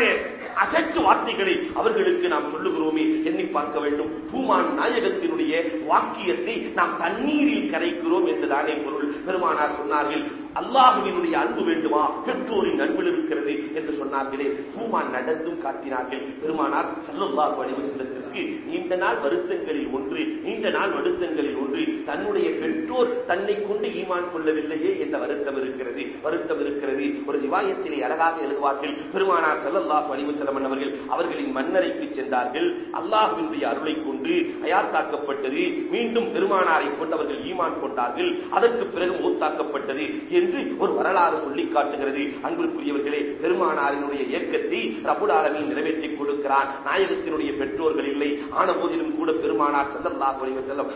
அசட்டு வார்த்தைகளை அவர்களுக்கு நாம் சொல்லுகிறோமே. எண்ணி பார்க்க வேண்டும். பூமான் நாயகத்தினுடைய வாக்கியத்தை நாம் தண்ணீரில் கரைக்கிறோம் என்றுதானே பொருள். பெருமானார் சொன்னார்கள் அல்லாஹுவினுடைய அன்பு வேண்டுமா? பெற்றோரின் அன்பில் இருக்கிறது என்று சொன்னார்களே. ஹூமான் நடந்தும் காட்டினார்கள். பெருமானார் சல்லுல்லாஹு அலைஹி வஸல்லத்திற்கு நீண்ட நாள் வருத்தங்களில் ஒன்று நீண்ட நாள் வருத்தங்களில் ஒன்று தன்னுடைய பெற்றோர் தன்னை கொண்டு ஈமான் கொள்ளவில்லையே என்ற வருத்தம் இருக்கிறது. வருத்தம் இருக்கிறது. ஒரு ரிவாயத்திலே அழகாக எழுதுவார்கள் பெருமானார் சல்லல்லாஹு அலைஹி அவர்கள் அவர்களின் மன்னரைக்கு சென்றார்கள். அல்லாஹுவினுடைய அருளை கொண்டு அயாத்தாக்கப்பட்டது மீண்டும் பெருமானாரை கொண்டு அவர்கள் ஈமான் கொண்டார்கள். அதற்கு பிறகு மூத்தாக்கப்பட்டது என்று ஒரு வரலாறு சொல்லி காட்டுகிறது. அன்பிற்குரியவர்களே பெருமானாரினுடைய இயக்கத்தை ரபுல் ஆலமீன் நிறைவேற்றிக் கொடுக்கிறான் நாயகத்தினுடைய பெற்றோர்கள் இல்லை. ஆன போதிலும் கூட பெருமானார் செல்லல்லாஹ் வடிவ செல்லம்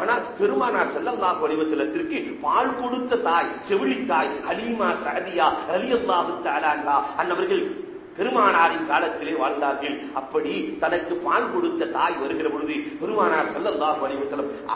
ஆனால் பெருமானார் செல்லல்லாஹ் வடிவ செல்லத்திற்கு பால் கொடுத்த தாய் செவிலி தாய் ஹலீமா சதியா அலியல்லாஹு தாலாங்கா அன்னவர்கள் பெருமானாரின் காலத்திலே வாழ்ந்தார்கள். அப்படி தனக்கு பால் கொடுத்த தாய் வருகிற பொழுது பெருமானார் செல்லல்லாஹு அலைஹி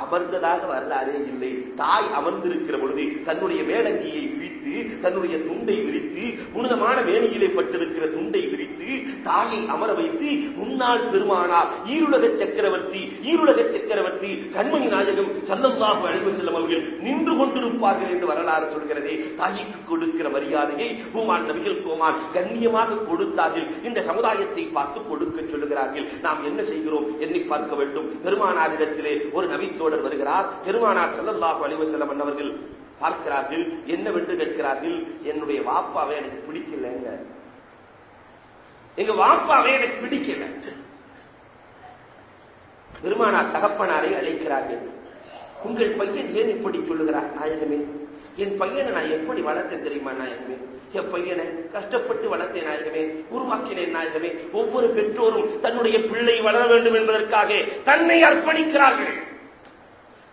அமர்ந்ததாக வரலாறே இல்லை. தாய் அமர்ந்திருக்கிற பொழுது தன்னுடைய மேலங்கியை விரித்து தன்னுடைய துண்டை விரித்து புனிதமான வேணியிலே பட்டிருக்கிற துண்டை விரித்து தாயை அமர வைத்து முன்னாள் பெருமானார் ஈருலக சக்கரவர்த்தி ஈருலக சக்கரவர்த்தி கண்மணி நாயகம் சல்லல்லாஹு அலைஹி செல்லும் அவர்கள் நின்று கொண்டிருப்பார்கள் என்று வரலாறு சொல்கிறதே. தாய்க்கு கொடுக்கிற மரியாதையை பூமான் நபிகள் கோமான் கண்ணியமாக கொடுத்தார்கள். இந்த சமுதாயத்தை பார்த்து கொடுக்க சொல்லுகிறார்கள். நாம் என்ன செய்கிறோம்? எண்ணி பார்க்க வேண்டும். பெருமானாரிடத்திலே ஒரு நபித்தோடர் வருகிறார். பெருமானார் சல்லல்லாஹு அலைஹி வஸல்லம் அன்னவர்கள் பார்க்கிறார்கள். என்னவென்று கேட்கிறார்கள்? என்னுடைய வாப்பாவை எனக்கு பிடிக்கலங்க. எங்க வாப்பாவை எனக்கு பிடிக்கல. பெருமானார் தகப்பனாரை அழைக்கிறார்கள். உங்கள் பையன் ஏன் இப்படி சொல்லுகிறார் நாயகமே? என் பையனை நான் எப்படி வளர்த்தேன் தெரியுமா நாயகமே? என் பையனை கஷ்டப்பட்டு வளர்த்தேன் நாயகமே உருவாக்கினேன் நாயகமே. ஒவ்வொரு பெற்றோரும் தன்னுடைய பிள்ளை வளர வேண்டும் என்பதற்காக தன்னை அர்ப்பணிக்கிறார்கள்.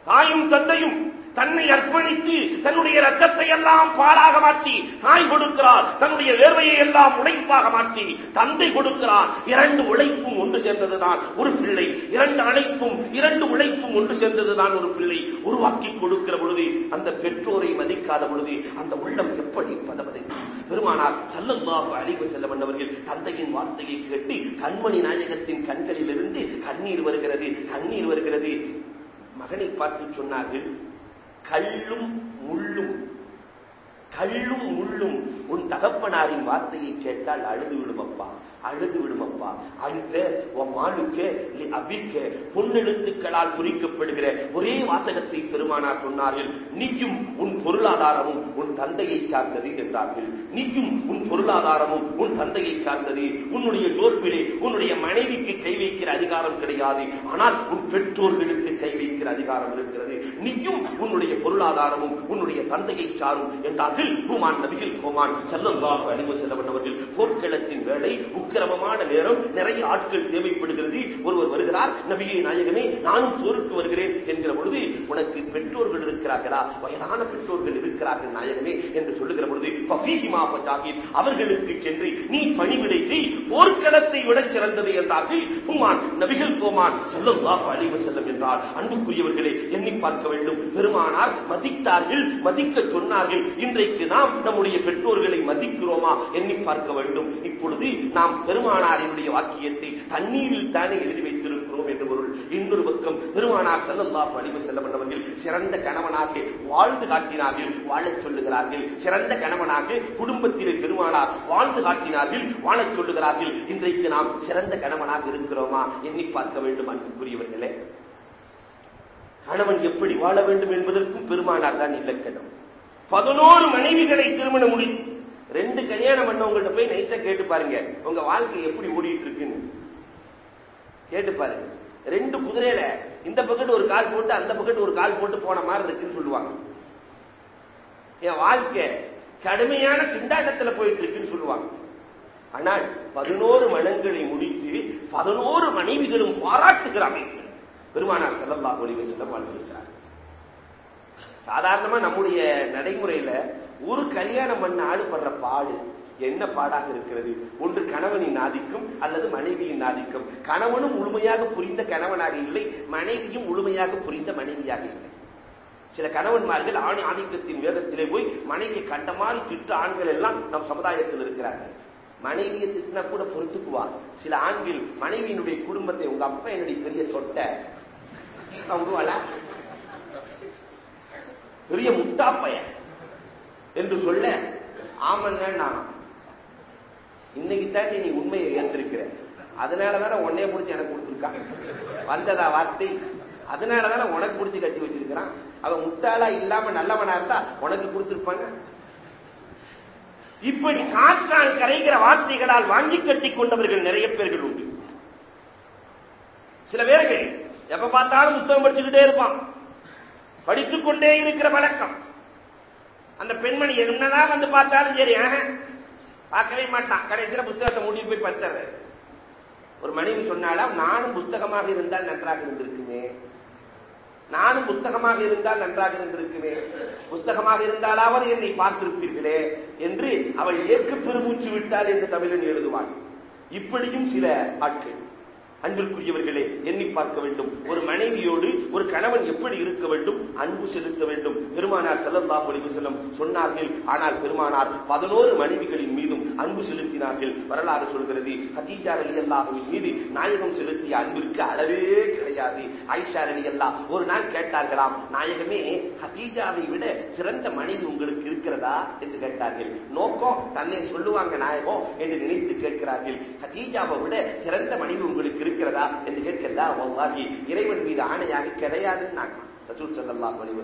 தாயும் தந்தையும் தன்னை அர்ப்பணித்து தன்னுடைய ரத்தத்தை எல்லாம் பாலாக மாற்றி தாய் கொடுக்கிறார். தன்னுடைய வேர்வையை எல்லாம் உழைப்பாக மாற்றி தந்தை கொடுக்கிறார். இரண்டு உழைப்பும் ஒன்று சேர்ந்ததுதான் ஒரு பிள்ளை. இரண்டு அழைப்பும் இரண்டு உழைப்பும் ஒன்று சேர்ந்ததுதான் ஒரு பிள்ளை. உருவாக்கி கொடுக்கிற பொழுது அந்த பெற்றோரை மதிக்காத பொழுது அந்த உள்ளம் எப்படி பதவதை பெருமானார் பெருமானார் சல்லல்லாஹு அலைஹி செல்லம் அவர்கள் தந்தையின் வார்த்தையை கேட்டு கண்மணி நாயகத்தின் கண்களிலிருந்து கண்ணீர் வருகிறது கண்ணீர் வருகிறது. மகனை பார்த்து சொன்னார்கள் கல்லும் முள்ளும் கல்லும் முள்ளும் உன் தகப்பனாரின் வார்த்தையை கேட்டால் அழுது விடுமப்பா அழுது விடுமப்பா. அந்த மாளுக்கே அபிக்க. பொன்னெழுத்துக்களால் குறிக்கப்படுகிற ஒரே வாசகத்தை பெருமானார் சொன்னார்கள் நீயும் உன் பொருளாதாரமும் உன் தந்தையை சார்ந்தது என்றார்கள். நீயும் உன் பொருளாதாரமும் உன் தந்தையை சார்ந்தது உன்னுடைய ஜோர்பிலே உன்னுடைய மனைவிக்கு கை வைக்கிற அதிகாரம் கிடையாது. ஆனால் உன் பெற்றோர்களுக்கு கை வைக்கிற அதிகாரம் இருக்கிறது. நீயும் உன்னுடைய பொருளாதாரமும் உன்னுடைய தந்தையை சாரும் என்றார்கள் குமான் நபிகள் கோமான் செல்லம்பாக செல்லவன் அவர்கள். போர்க்களத்தின் வேலை உக்கிரமமான நேரம் நிறைய ஆட்கள் தேவைப்படுகிறது. ஒருவர் நபியை நாயகமே நானும் போருக்கு வருகிறேன் என்கிற பொழுது உனக்கு பெற்றோர்கள் இருக்கிறார்களா? வயதான பெற்றோர்கள் இருக்கிறார்கள் நாயகமே என்று சொல்லுகிற பொழுது அவர்களுக்கு சென்று நீ பணிவிடை செய் போர்க்களத்தை விட சிறந்தது என்றார்கள். பூமான் நபிகள் கோமான் செல்லம்பாக அழிவு செல்லும் என்றார். அன்புக்குரியவர்களை எண்ணி பார்க்க வேண்டும். பெருமானார் மதித்தார்கள் மதிக்க சொன்னார்கள். இன்றைக்கு நாம் நம்முடைய பெற்றோர்களை மதிக்கிறோமா? எண்ணி பார்க்க வேண்டும். இப்பொழுது நாம் பெருமானாரினுடைய வாக்கியத்தை தண்ணீரில் தானே எழுதி வைத்திருக்கிறோம். இன்னொரு பக்கம் பெருமானார் செல்லல்லா வடிவ செல்லவர்கள் சிறந்த கணவனாக வாழ்ந்து காட்டினார்கள் வாழச் சொல்லுகிறார்கள். சிறந்த கணவனாக குடும்பத்திலே பெருமானார் வாழ்ந்து காட்டினார்கள் வாழச் சொல்லுகிறார்கள். இன்றைக்கு நாம் சிறந்த கணவனாக இருக்கிறோமா எண்ணி பார்க்க வேண்டும் அன்புக்குரியவர்களே. கணவன் எப்படி வாழ வேண்டும் என்பதற்கும் பெருமானார் தான் இலக்கணம் பதினோரு மனைவிகளை திருமணம் முடித்து ரெண்டு கல்யாணம் பண்ணவங்கள்ட்ட போய் நைசா கேட்டு பாருங்க உங்க வாழ்க்கை எப்படி ஓடிட்டு இருக்குன்னு. கேட்டு பாருங்க. ரெண்டு குதிரையில இந்த பக்கெட் ஒரு கால் போட்டு அந்த பக்கெட் ஒரு கால் போட்டு போன மாதிரி இருக்குன்னு சொல்லுவாங்க. என் வாழ்க்கை கடுமையான திண்டாட்டத்துல போயிட்டு இருக்குன்னு சொல்லுவாங்க. ஆனால் பதினோரு மனங்களை முடித்து பதினோரு மனைவிகளும் பாராட்டுகிற அமைப்பு. பெருமானார் செல்லல்லா ஒளிவை செல்ல வாழ்ந்திருக்கிறார். சாதாரணமா நம்முடைய நடைமுறையில ஒரு கல்யாணம் பண்ண ஆடு படுற பாடு என்ன பாடாக இருக்கிறது? ஒன்று கணவனின் ஆதிக்கம் அல்லது மனைவியின் ஆதிக்கம். கணவனும் முழுமையாக புரிந்த கணவனாக இல்லை மனைவியும் முழுமையாக புரிந்த மனைவியாக இல்லை. சில கணவன்மார்கள் ஆண் ஆதிக்கத்தின் வேகத்திலே போய் மனைவியை கண்ட மாதிரி திட்டு ஆண்கள் எல்லாம் நம் சமுதாயத்தில் இருக்கிறார்கள். மனைவியை திட்டினா கூட பொறுத்துக்குவார். சில ஆண்கள் மனைவியினுடைய குடும்பத்தை உங்க அப்பா என்னுடைய பெரிய சொட்ட. விடுவாளா பெரிய முட்டாப்பைய என்று சொல்ல ஆமங்க நான் இன்னைக்கு தாண்டி நீ உண்மையை ஏற்றிருக்கிற அதனாலதானே உன்னைய பிடிச்சி எனக்கு கொடுத்துருக்கான் வந்ததா வார்த்தை? அதனாலதானே உனக்கு பிடிச்சி கட்டி வச்சிருக்கிறான். அவன் முட்டாளா இல்லாம நல்லவனா இருந்தா உனக்கு கொடுத்திருப்பாங்க. இப்படி காற்றால் கரைகிற வார்த்தைகளால் வாங்கி கட்டி கொண்டவர்கள் நிறைய பேர்கள் உண்டு. சில பேர்கள் எப்ப பார்த்தாலும் புத்தகம் படிச்சுக்கிட்டே இருப்பான். படித்துக் கொண்டே இருக்கிற வழக்கம் அந்த பெண்மணி என்னதான் வந்து பார்த்தாலும் சரி பார்க்கவே மாட்டான். கடைசியில புத்தகத்தை மூடி போய் படுத்துறாரு. ஒரு மனைவி சொன்னாலும் நானும் புஸ்தகமாக இருந்தால் நன்றாக இருந்திருக்குமே. நானும் புஸ்தகமாக இருந்தால் நன்றாக இருந்திருக்குமே. புஸ்தகமாக இருந்தாலாவது என்னை பார்த்திருப்பீர்களே என்று அவள் ஏற்க பெருமூச்சு விட்டாள் என்று தமிழன் எழுதுவாள் இப்படியும் சில ஆட்கள். அன்பிற்குரியவர்களே எண்ணி பார்க்க வேண்டும். ஒரு மனைவியோடு ஒரு கணவன் எப்படி இருக்க வேண்டும்? அன்பு செலுத்த வேண்டும். பெருமானார் செல்லல்லா செல்லம் சொன்னார்கள். ஆனால் பெருமானார் பதினோரு மனைவிகளின் மீதும் அன்பு செலுத்தினார்கள். வரலாறு சொல்கிறது ஹதீஜார் அலி அல்லாஹுவின் மீது நாயகம் செலுத்திய அன்பிற்கு அளவே கிடையாது. ஐஷார் அலி அல்லா ஒரு நாள் கேட்டார்களாம் நாயகமே ஹதீஜாவை விட சிறந்த மனைவி உங்களுக்கு இருக்கிறதா? என்று கேட்டார்கள். நோக்கம் தன்னை சொல்லுவாங்க நாயகம் என்று நினைத்து கேட்கிறார்கள். ஹதீஜாவை விட சிறந்த மனைவி உங்களுக்கு இருக்கிறதா என்று கேட்கலா. இறைவன் மீது ஆணையாக கிடையாதுன்னு ரசூல் ஸல்லல்லாஹு அலைஹி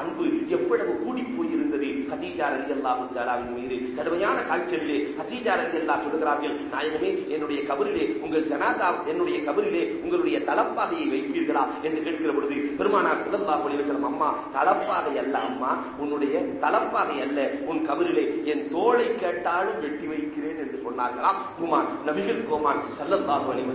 அன்பு எவ்வளவு கூடி போயிருந்தது? ஹதீஜா ரலியல்லாஹு தஆலாவின் மீது கடுமையான காய்ச்சலிலே ஹதீஜா அல்லா சொல்கிறார்கள் நாயகமே என்னுடைய கபரிலே உங்கள் ஜனாதா என்னுடைய கபரிலே உங்களுடைய தலப்பாகையை வைப்பீர்களா? என்று கேட்கிற பொழுது பெருமானார் ஸல்லல்லாஹு அலைஹி அம்மா தலப்பாகை அல்ல அம்மா உன்னுடைய தலப்பாகை அல்ல உன் கபரிலே என் தோளை கேட்டாலும் வெட்டி வைக்கிறேன் என்று சொன்னார்களாம் குமான் நபிகள் கோமான் ஸல்லல்லாஹு அலைஹி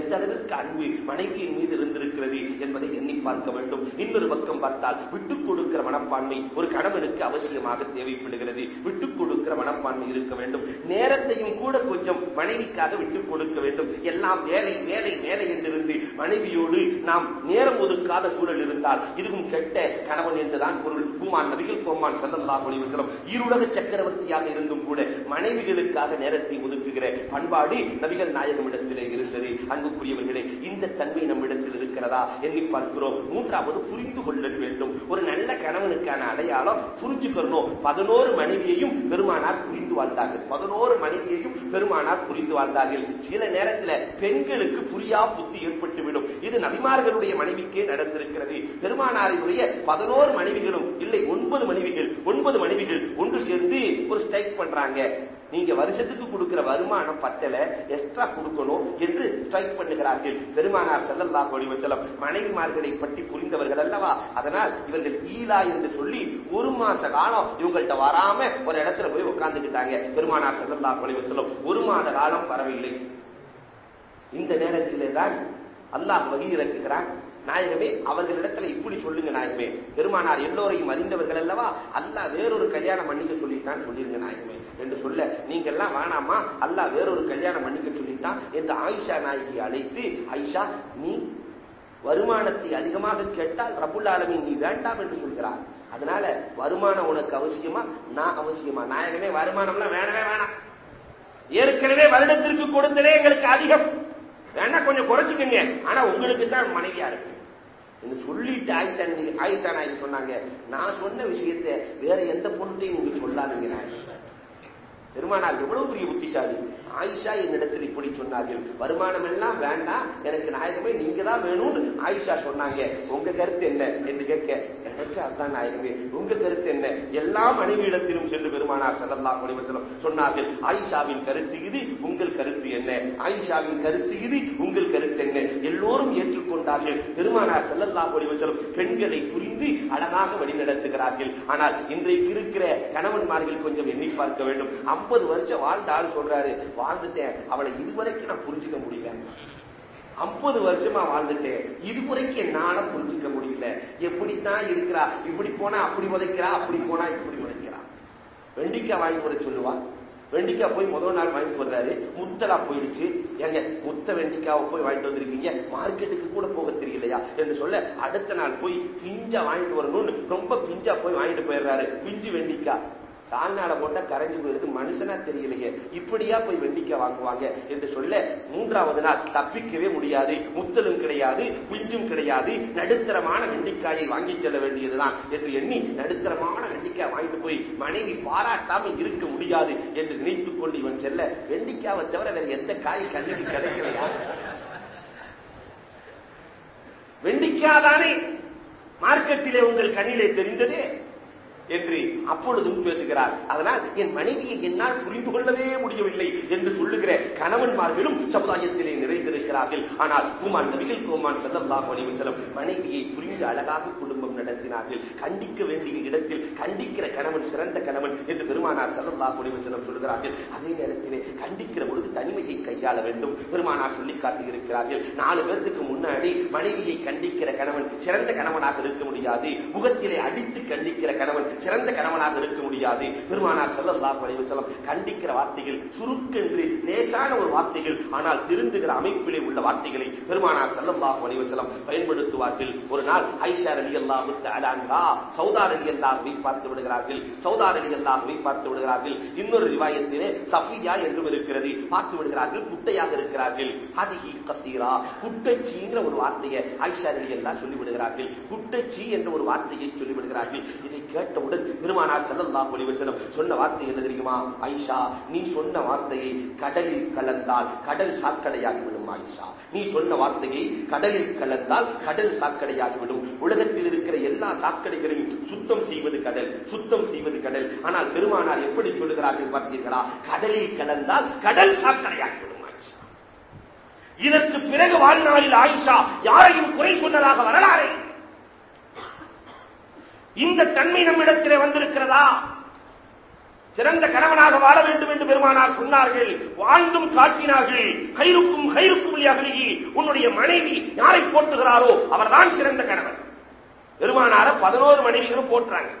எந்த அளவிற்கு அன்பு மனைவியின் மீது இருந்திருக்கிறது என்பதை எண்ணி பார்க்க வேண்டும். இன்னொரு பக்கம் பார்த்தால் விட்டுக் கொடுக்கிற மனப்பான்மை ஒரு கணவனுக்கு அவசியமாக தேவைப்படுகிறது. விட்டுக் கொடுக்கிற மனப்பான்மை இருக்க வேண்டும். நேரத்தையும் கூட கொஞ்சம் மனைவிக்காக விட்டுக் கொடுக்க வேண்டும். எல்லாம் வேலை வேலை வேலை என்றிருந்து மனைவியோடு நாம் நேரம் ஒதுக்காத சூழல் இருந்தால் இதுவும் கெட்ட கணவன் என்றுதான் பொருள். பூமான் நபிகள் கோமான் சல்லல்லா ஒளிவசலம் இருளக சக்கரவர்த்தியாக இருந்தும் கூட மனைவிகளுக்காக நேரத்தை ஒதுக்குகிற பண்பாடு நபிகள் நாயகமிடத்திலே இருந்து அன்புக்குரியவர்களே இந்த தன்மை நம்மிடத்தில் இருக்கிறதா எண்ணி பார்க்கிறோம். மூன்றாவது புரிந்து கொள்ளல் வேண்டும். ஒரு நல்ல கணவனுக்கான அடையாளம் புரிஞ்சுக்கணும். பதினோரு மனைவியையும் பெருமானார் புரிந்து வாழ்ந்தார்கள். பதினோரு மனைவியையும் பெருமானார் புரிந்து வாழ்ந்தார்கள். சில நேரத்தில் பெண்களுக்கு புரியா புத்தி ஏற்பட்டுவிடும். இது நபிமார்களுடைய மனைவிக்கே நடந்திருக்கிறது. பெருமானாரினுடைய பதினோரு மனைவிகளும் இல்லை ஒன்பது மனைவிகள் ஒன்பது மனைவிகள் ஒன்று சேர்ந்து ஒரு ஸ்ட்ரைக் பண்றாங்க. நீங்க வருஷத்துக்கு கொடுக்கிற வருமானம் பத்தல எக்ஸ்ட்ரா கொடுக்கணும் என்று ஸ்ட்ரைக் பண்ணுகிறார்கள். பெருமானார் செல்லல்லா ஒளிவச்சலம் மனைவிமார்களை பற்றி புரிந்தவர்கள் அல்லவா? அதனால் இவர்கள் ஈலா என்று சொல்லி ஒரு மாச காலம் இவங்கள்ட்ட வராம ஒரு இடத்துல போய் உட்கார்ந்துக்கிட்டாங்க பெருமானார் செல்லல்லா ஒளிவச்சலம் ஒரு மாத காலம் வரவில்லை. இந்த நேரத்திலே தான் அல்லாஹ் வகி இறக்குகிறான். நாயகமே அவர்களிடத்துல இப்படி சொல்லுங்க நாயகமே. பெருமானார் எல்லோரையும் அறிந்தவர்கள் அல்லவா? அல்ல வேறொரு கல்யாணம் பண்ணிக்க சொல்லிட்டான் சொல்லிருங்க நாயகமே. என்று சொல்ல நீங்க எல்லாம் வேணாமா அல்ல வேறொரு கல்யாணம் பண்ணிக்க சொல்லிட்டான் என்று ஆயிஷா நாயகி அழைத்து ஆயிஷா நீ வருமானத்தை அதிகமாக கேட்டால் ரபுல் ஆலமி நீ வேண்டாம் என்று சொல்கிறார். அதனால வருமானம் உனக்கு அவசியமா? நான் அவசியமா? நாயகமே வருமானம்லாம் வேணவே வேணாம். ஏற்கனவே வருடத்திற்கு கொடுத்ததே எங்களுக்கு அதிகம். வேணா கொஞ்சம் குறைச்சிக்கங்க. ஆனா உங்களுக்கு தான் மனைவியா இருக்கு. சொல்லிட்டு ஆயிஷா ஆயிஷா நாயகி சொன்னாங்க. நான் சொன்ன விஷயத்தை வேற எந்த பொண்ணுட்டையும் நீங்க சொல்லாதீங்க. பெருமானா பெருமானார் எவ்வளவு பெரிய புத்திசாலி. ஆயிஷா என்னிடத்தில் இப்படி சொன்னார்கள். வருமானம் எல்லாம் வேண்டாம். எனக்கு நாயகமே நீங்க தான் வேணும்னு ஆயிஷா சொன்னாங்க. உங்க கருத்து என்ன என்று கேட்க எனக்கு அதான் நாயகமே. உங்க கருத்து என்ன? எல்லா மனைவியிடத்திலும் சென்று பெருமானார் செல்லல்லா குடிவசலம் சொன்னார்கள் ஆயிஷாவின் கருத்து இது உங்கள் கருத்து என்ன? ஆயிஷாவின் கருத்து இது உங்கள் கருத்து என்ன? எல்லோரும் ஏற்றுக்கொண்டார்கள். பெருமானார் செல்லல்லா குடிவசலம் பெண்களை புரிந்து அழகாக வழிநடத்துகிறார்கள். ஆனால் இன்றைக்கு இருக்கிற கணவன்மார்கள் கொஞ்சம் எண்ணி பார்க்க வேண்டும். ஐம்பது வருஷம் வாழ்ந்தாலும் சொல்றாரு. வாழ்ந்துட்டேன். அவளை இதுவரைக்கும் நான் புரிஞ்சுக்க முடியல. ஐம்பது வருஷமா வாழ்ந்துட்டேன். இதுவரைக்கும் என்னால புரிஞ்சுக்க முடியல. எப்படித்தான் இருக்கிறா? இப்படி போனா அப்படி உதைக்கிறா? அப்படி போனா இப்படி உதைக்கிறா? வெண்டிக்காய் வாங்கி போட சொல்லுவா. வெண்டிக்காய் போய் முதல் நாள் வாங்கிட்டு வர்றாரு முத்தலா போயிடுச்சு. எங்க முத்த வெண்டிக்காவை போய் வாங்கிட்டு வந்திருக்கீங்க? மார்க்கெட்டுக்கு கூட போக தெரியலையா? என்று சொல்ல அடுத்த நாள் போய் பிஞ்சா வாங்கிட்டு வரணும்னு ரொம்ப பிஞ்சா போய் வாங்கிட்டு போயிடுறாரு. பிஞ்சு வெண்டிக்காய். சால்நாட போட்டா கரைஞ்சு போயிருது மனுஷனா தெரியலையே. இப்படியா போய் வெண்டிக்காய் வாங்குவாங்க என்று சொல்ல மூன்றாவது நாள் தப்பிக்கவே முடியாது. முத்தலும் கிடையாது குஞ்சும் கிடையாது. நடுத்தரமான வெண்டிக்காயை வாங்கி செல்ல வேண்டியதுதான் என்று எண்ணி நடுத்தரமான வெண்டிக்காய் வாங்கிட்டு போய் மனைவி பாராட்டாம இருக்க முடியாது என்று நினைத்துக் கொண்டு இவன் செல்ல வெண்டிக்காவை தவிர வேற எந்த காய் கண்ணுக்கு கிடைக்கலையா? வெண்டிக்காதானே மார்க்கெட்டிலே உங்கள் கண்ணிலே தெரிந்ததே? என்று அப்பொழுதும் பேசுகிறார். அதனால் என் மனைவியை என்னால் புரிந்து கொள்ளவே முடியவில்லை என்று சொல்லுகிற கணவன்மார்களும் சமுதாயத்திலே நிறைந்திருக்கிறார்கள். ஆனால் குமான் நபிகள் குமான் செல்லல்லாஹ் செல்லம் மனைவியை புரிந்து அழகாக குடும்பம் நடத்தினார்கள். கண்டிக்க வேண்டிய இடத்தில் கண்டிக்கிற கணவன் சிறந்த கணவன் என்று பெருமானார் சல்லல்லா குடிவசனம் சொல்கிறார்கள். அதே நேரத்திலே கண்டிக்கிற பொழுது தனிமையை கையாள வேண்டும். பெருமானார் சொல்லி காட்டியிருக்கிறார்கள் நாலு பேருக்கு முன்னாடி மனைவியை கண்டிக்கிற கணவன் சிறந்த கணவனாக இருக்க முடியாது. முகத்திலே அடித்து கண்டிக்கிற கணவன் சிறந்த கணவனாக இருக்க முடியாது. பெருமானார் சல்லல்லா குடிவசனம் கண்டிக்கிற வார்த்தைகள் சுருக்கென்று லேசான ஒரு வார்த்தைகள் ஆனால் திருந்துகிற அமைப்பிலே உள்ள வார்த்தைகளை பெருமானார் செல்லல்லாஹ் செல்லம் பயன்படுத்துவார்கள். ஒரு நாள் ஐஷா அலி அல்லாஹு அலான்கா சௌதார் அல்லாஹுவை பார்த்து விடுகிறார்கள். சௌதார் அலி அல்லாஹுவை பார்த்து விடுகிறார்கள். இன்னொரு ரிவாயத்திலே சஃபியா என்றும் இருக்கிறது. பார்த்து விடுகிறார்கள். குட்டையாக இருக்கிறார்கள். அதிகி கசீரா. குட்டச்சிங்கிற ஒரு வார்த்தையை ஐஷார் எல்லாம் அல்லா சொல்லி விடுகிறார்கள் குட்டச்சி என்ற ஒரு வார்த்தையை சொல்லி விடுகிறார்கள் இதை கேட்டவுடன் பெருமானார் செல்லல்லாஹ் ஒளிவசனம் சொன்ன வார்த்தை என்ன தெரியுமா? ஐஷா நீ சொன்ன வார்த்தையை கடலில் கலந்தால் கடல் சாக்கடையாகிவிடும் ஆயிஷா. நீ சொன்ன வார்த்தையை கடலில் கலந்தால் கடல் சாக்கடையாகிவிடும். உலகத்தில் இருக்கிற எல்லா சாக்கடைகளையும் சுத்தம் செய்வது கடல் சுத்தம் செய்வது கடல். ஆனால் பெருமானார் எப்படி சொல்லுகிறார்கள் பார்த்தீர்களா? கடலில் கலந்தால் கடல் சாக்கடையாகிவிடும் ஆயிஷா. இதற்கு பிறகு வாழ்நாளில் ஆயிஷா யாரையும் குறை சொன்னதாக வரலாறு இந்த தன்மை நம்மிடத்திலே வந்திருக்கிறதா? சிறந்த கணவனாக வாழ வேண்டும் என்று பெருமானார் சொன்னார்கள். வாழ்ந்தும் காட்டினார்கள். கயிறுக்கும் கயிறுக்கும் அகலிகி உன்னுடைய மனைவி யாரை போட்டுகிறாரோ அவர்தான் சிறந்த கணவன். பெருமானார பதினோரு மனைவிகளும் போட்டுறாங்க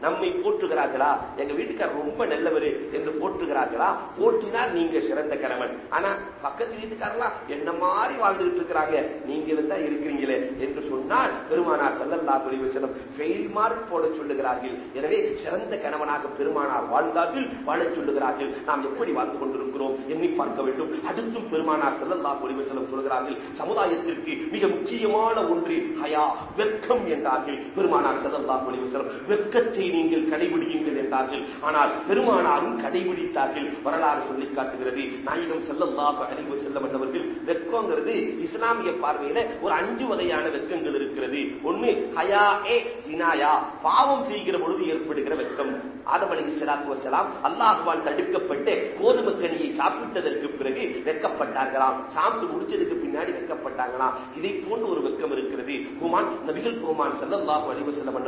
நம்மை போற்றுகிறார்களா? எங்க வீட்டுக்கார் ரொம்ப நல்லவர் என்று போற்றுகிறார்களா? போட்டீங்களா நீங்க சிறந்த கணவன். ஆனா பக்கத்து வீட்டுக்காரெல்லாம் என்ன மாதிரி வாழ்ந்துகிட்டு இருக்கிறாங்க? நீங்களும் தான் இருக்கிறீங்களே என்று சொன்னால் பெருமானார் செல்லல்லா குழிவு செல்லும். ஃபெயில் மார்க் போட சொல்லுகிறார்கள். எனவே சிறந்த கணவனாக பெருமானார் வாழ்ந்தார்கள் வாழச் சொல்லுகிறார்கள். நாம் எப்படி வாழ்ந்து கொண்டிருக்கிறோம் எண்ணி பார்க்க வேண்டும். அடுத்தும் பெருமானார் செல்லல்லா குழிவு செல்லும் சொல்கிறார்கள் சமுதாயத்திற்கு மிக முக்கியமான ஒன்று ஹயா வெட்கம் என்றார்கள். பெருமானார் செல்லல்லா குழிவு செல்லும் வெட்கத்தை நீங்கள் கடைபிடியுங்கள் என்றார்கள். ஆனால் பெருமானாரும் கடைபிடித்தார்கள். வரலாறு சொல்லி காட்டுகிறது. நாயகம் செல்லல்லாக அழைவு செல்ல வந்தவர்கள் வெக்கங்கிறது இஸ்லாமிய பார்வையில ஒரு அஞ்சு வகையான வெக்கங்கள் இருக்கிறது. ஒண்ணு ஹயா ஏ ஜினாயா. பாவம் செய்கிற பொழுது ஏற்படுகிற வெட்கம். ஆதம் அலி சலாத்து வசலாம் அல்லாஹுவால் தடுக்கப்பட்டு கோதுமை கனியை சாப்பிட்டதற்கு பிறகு வெக்கப்பட்டார்களாம். சாப்பிட்டு முடிச்சதுக்கு பின்னாடி வெக்கப்பட்டாங்களாம். இதை போன்று ஒரு வெக்கம் இருக்கிறது. குமான் நபிகள் குமான் செல்லல்லாஹு அலிவ செல்லம்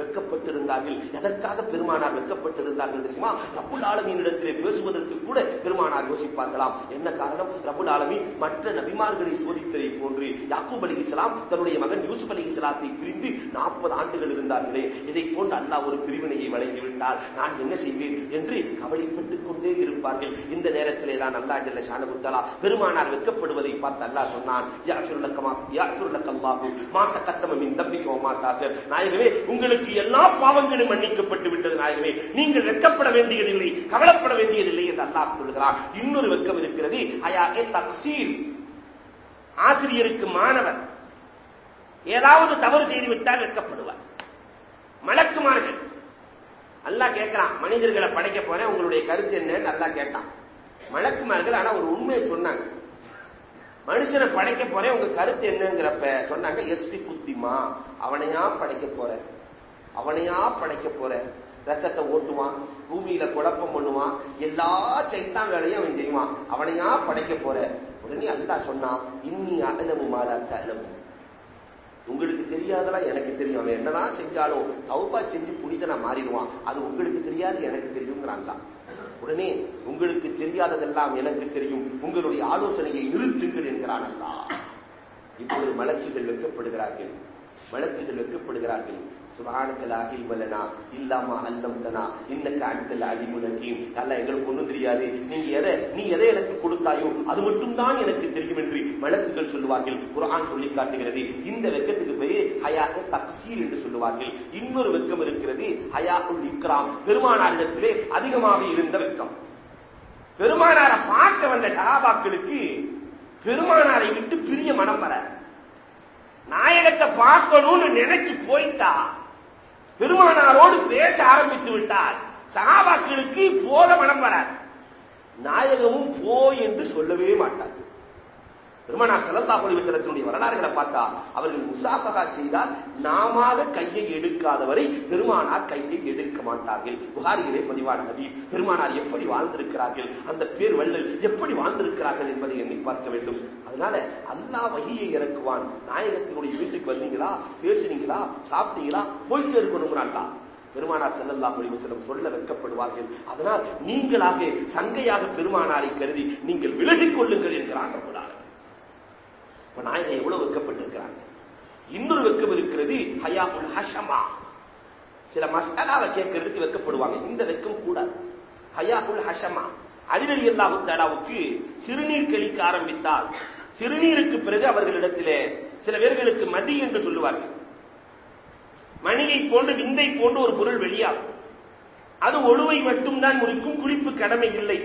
வெக்கப்பட்டிருந்தார்கள். எதற்காக பெருமானார் வெக்கப்பட்டிருந்தார்கள் தெரியுமா? ரபுல் ஆலமியினிடத்திலே பேசுவதற்கு கூட பெருமானார் யோசிப்பார்களாம். என்ன காரணம்? ரபுல் ஆலமி மற்ற நபிமார்களை சோதித்ததை போன்று யாக்கூப் அலி இஸ்லாம் தன்னுடைய மகன் யூசுப் அலி இஸ்லாத்தை பிரிந்து நாற்பது ஆண்டுகள் இருந்தார்களே. இதை போன்று அல்லாஹ் ஒரு பிரிவினையை வழங்கிவிட்டால் நான் என்ன செய்வேன் என்று கவலைப்பட்டுக் கொண்டே இருப்பார்கள். இந்த நேரத்திலே தான் அல்லா ஜல்ல ஷானகுத்தலா பெருமானார் வெக்கப்படுவதை பார்த்து அல்லாஹ் சொன்னான் மாத்த நாயகமே உங்களுக்கு எல்லா பாவங்களும் மன்னிக்கப்பட்டு விட்டது நாயகமே. நீங்கள் வெக்கப்பட வேண்டியதில்லை கவலைப்பட வேண்டியதில்லை என்று அல்லாஹ் சொல்கிறார் இன்னொரு வெக்கம் இருக்கிறது அயாகே தக்சீர் ஆசிரியருக்கு மாணவர் ஏதாவது தவறு செய்து விட்டால் வெக்கப்படுவார் மலக்குமார்கள் அல்லா கேட்கிறான். மனிதர்களை படைக்க போறேன். உங்களுடைய கருத்து என்னன்னு நல்லா கேட்டான். மலக்குமார்கள் ஆனா ஒரு உண்மையை சொன்னாங்க. மனுஷனை படைக்க போறேன். உங்க கருத்து என்னங்கிறப்ப சொன்னாங்க எஸ்பி குத்திமா அவனையா படைக்க போற? அவனையா படைக்க போற? ரத்தத்தை ஓட்டுவான் பூமியில குழப்பம் பண்ணுவான் எல்லா சைத்தான் வேலையும் அவன் செய்வான். அவனையா படைக்க போற? உடனே அல்லா சொன்னான் இன்னி அகலமு மாதா தலமு உங்களுக்கு தெரியாதெல்லாம் எனக்கு தெரியும். அவன் என்னதான் செஞ்சாலும் தௌபா செஞ்சு புனிதனா மாறிடுவான். அது உங்களுக்கு தெரியாது எனக்கு தெரியுங்கிறான்ல உடனே உங்களுக்கு தெரியாததெல்லாம் எனக்கு தெரியும். உங்களுடைய ஆலோசனையை நிறுத்துங்கள் என்கிறான் அல்லா. இப்பொழுது மலக்குகள் வெக்கப்படுகிறார்கள் வழக்குகள் வெக்கப்படுகிறார்கள் சுபானுக்கள் அகில்மலனா இல்லாம அல்லம் தனா இன்னக்கு அண்டல் அலிமுலகீம் அல்ல எங்களுக்கு ஒண்ணும் தெரியாது. நீங்க எதை நீ எதை எனக்கு கொடுத்தாயோ அது மட்டும் தான் எனக்கு தெரியும் என்று வழக்குகள் சொல்லுவார்கள். குரான் சொல்லி காட்டுகிறது. இந்த வெக்கத்துக்கு பெயர் ஹயாக்க தப்சீல் என்று சொல்லுவார்கள். இன்னொரு வெக்கம் இருக்கிறது ஹயாக்குல் இக்ராம் பெருமானாரிடத்திலே அதிகமாக இருந்த வெக்கம். பெருமானாரை பார்க்க வந்த சகாபாக்களுக்கு பெருமானாரை விட்டு பிரிய மனம் வர. நாயகத்தை பார்க்கணும்னு நினைச்சு போயிட்டா. பெருமானாரோடு பேச ஆரம்பித்து விட்டார். சகாபாக்களுக்கு போத மனம் வராது. நாயகமும் போ என்று சொல்லவே மாட்டார் பெருமனார் செல்லல்லா பொழிவு செலத்தினுடைய வரலாறுகளை பார்த்தா அவர்கள் முசாஃபகா செய்தால் நாம கையை எடுக்காதவரை பெருமானார் கையை எடுக்க மாட்டார்கள். புகாரிகளே பதிவான நபி பெருமானார் எப்படி வாழ்ந்திருக்கிறார்கள்? அந்த பேர் வள்ளல் எப்படி வாழ்ந்திருக்கிறார்கள் என்பதை எண்ணி பார்க்க வேண்டும். அதனால அல்லா வகையை இறக்குவான். நாயகத்தினுடைய வீட்டுக்கு வந்தீங்களா? பேசுனீங்களா? சாப்பிட்டீங்களா? போயிட்டு இருக்கணுங்கிறான்டா பெருமானார் செல்லல்லா செல்லும் சொல்ல வைக்கப்படுவார்கள். அதனால் நீங்களாக சங்கையாக பெருமானாரை கருதி நீங்கள் விலகிக் கொள்ளுங்கள் என்கிறான் ரபுலான இப்ப நாயகம் எவ்வளவு வெக்கப்பட்டிருக்கிறாங்க இன்னொரு வெக்கம் இருக்கிறது ஹயாபுல் ஹஷமா. சில மசாலாவை கேட்கறதுக்கு வெக்கப்படுவாங்க இந்த வெக்கம் கூடாது. ஹயாபுல் ஹஷமா. அலிரலி அல்லாஹு தாலாவுக்கு சிறுநீர் கழிக்க ஆரம்பித்தால் சிறுநீருக்கு பிறகு அவர்களிடத்திலே சில பேர்களுக்கு மதி என்று சொல்லுவார்கள். மணியை போன்று விந்தை போன்று ஒரு பொருள் வெளியாகும். அது ஒழுவை மட்டும்தான் முறிக்கும் குளிப்பு கடமை இல்லை.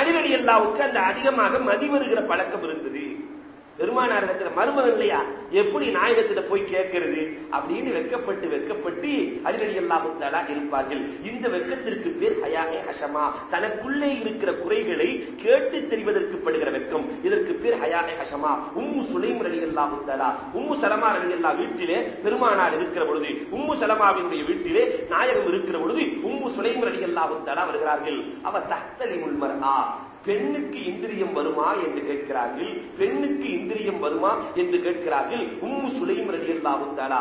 அலிரலி அல்லாவுக்கு அந்த அதிகமாக மதி வருகிற பழக்கம் இருந்தது. பெருமானாரிடத்துல மருமகன் இல்லையா? எப்படி நாயகத்துல போய் கேட்கிறது? அப்படின்னு வெக்கப்பட்டு வெக்கப்பட்டு அதிரடி அல்லாஹுத்தாலா இருப்பார்கள். இந்த வெக்கத்திற்கு பேர் ஹயாகே ஹஷமா. தனக்குள்ளே இருக்கிற குறைகளை கேட்டு தெரிவதற்கு படுகிற வெக்கம் இதற்கு பேர் ஹயாகே ஹஷமா. உம்மு சுலைம் ரலி அல்லாஹுத்தாலா உம்மு சலமா ரலி அல்லா வீட்டிலே பெருமானார் இருக்கிற பொழுது உம்மு சலமாவினுடைய வீட்டிலே நாயகம் இருக்கிற பொழுது உம்மு சுலைம் ரலி அல்லாஹுத்தாலா வருகிறார்கள். அவ தத்தலி முல்மர்ஆ பெண்ணுக்கு இந்திரியம் வருமா என்று கேட்கிறார்கள். பெண்ணுக்கு இந்திரியம் வருமா என்று கேட்கிறார்கள். உம்மு சுலைம் ரடி தாலா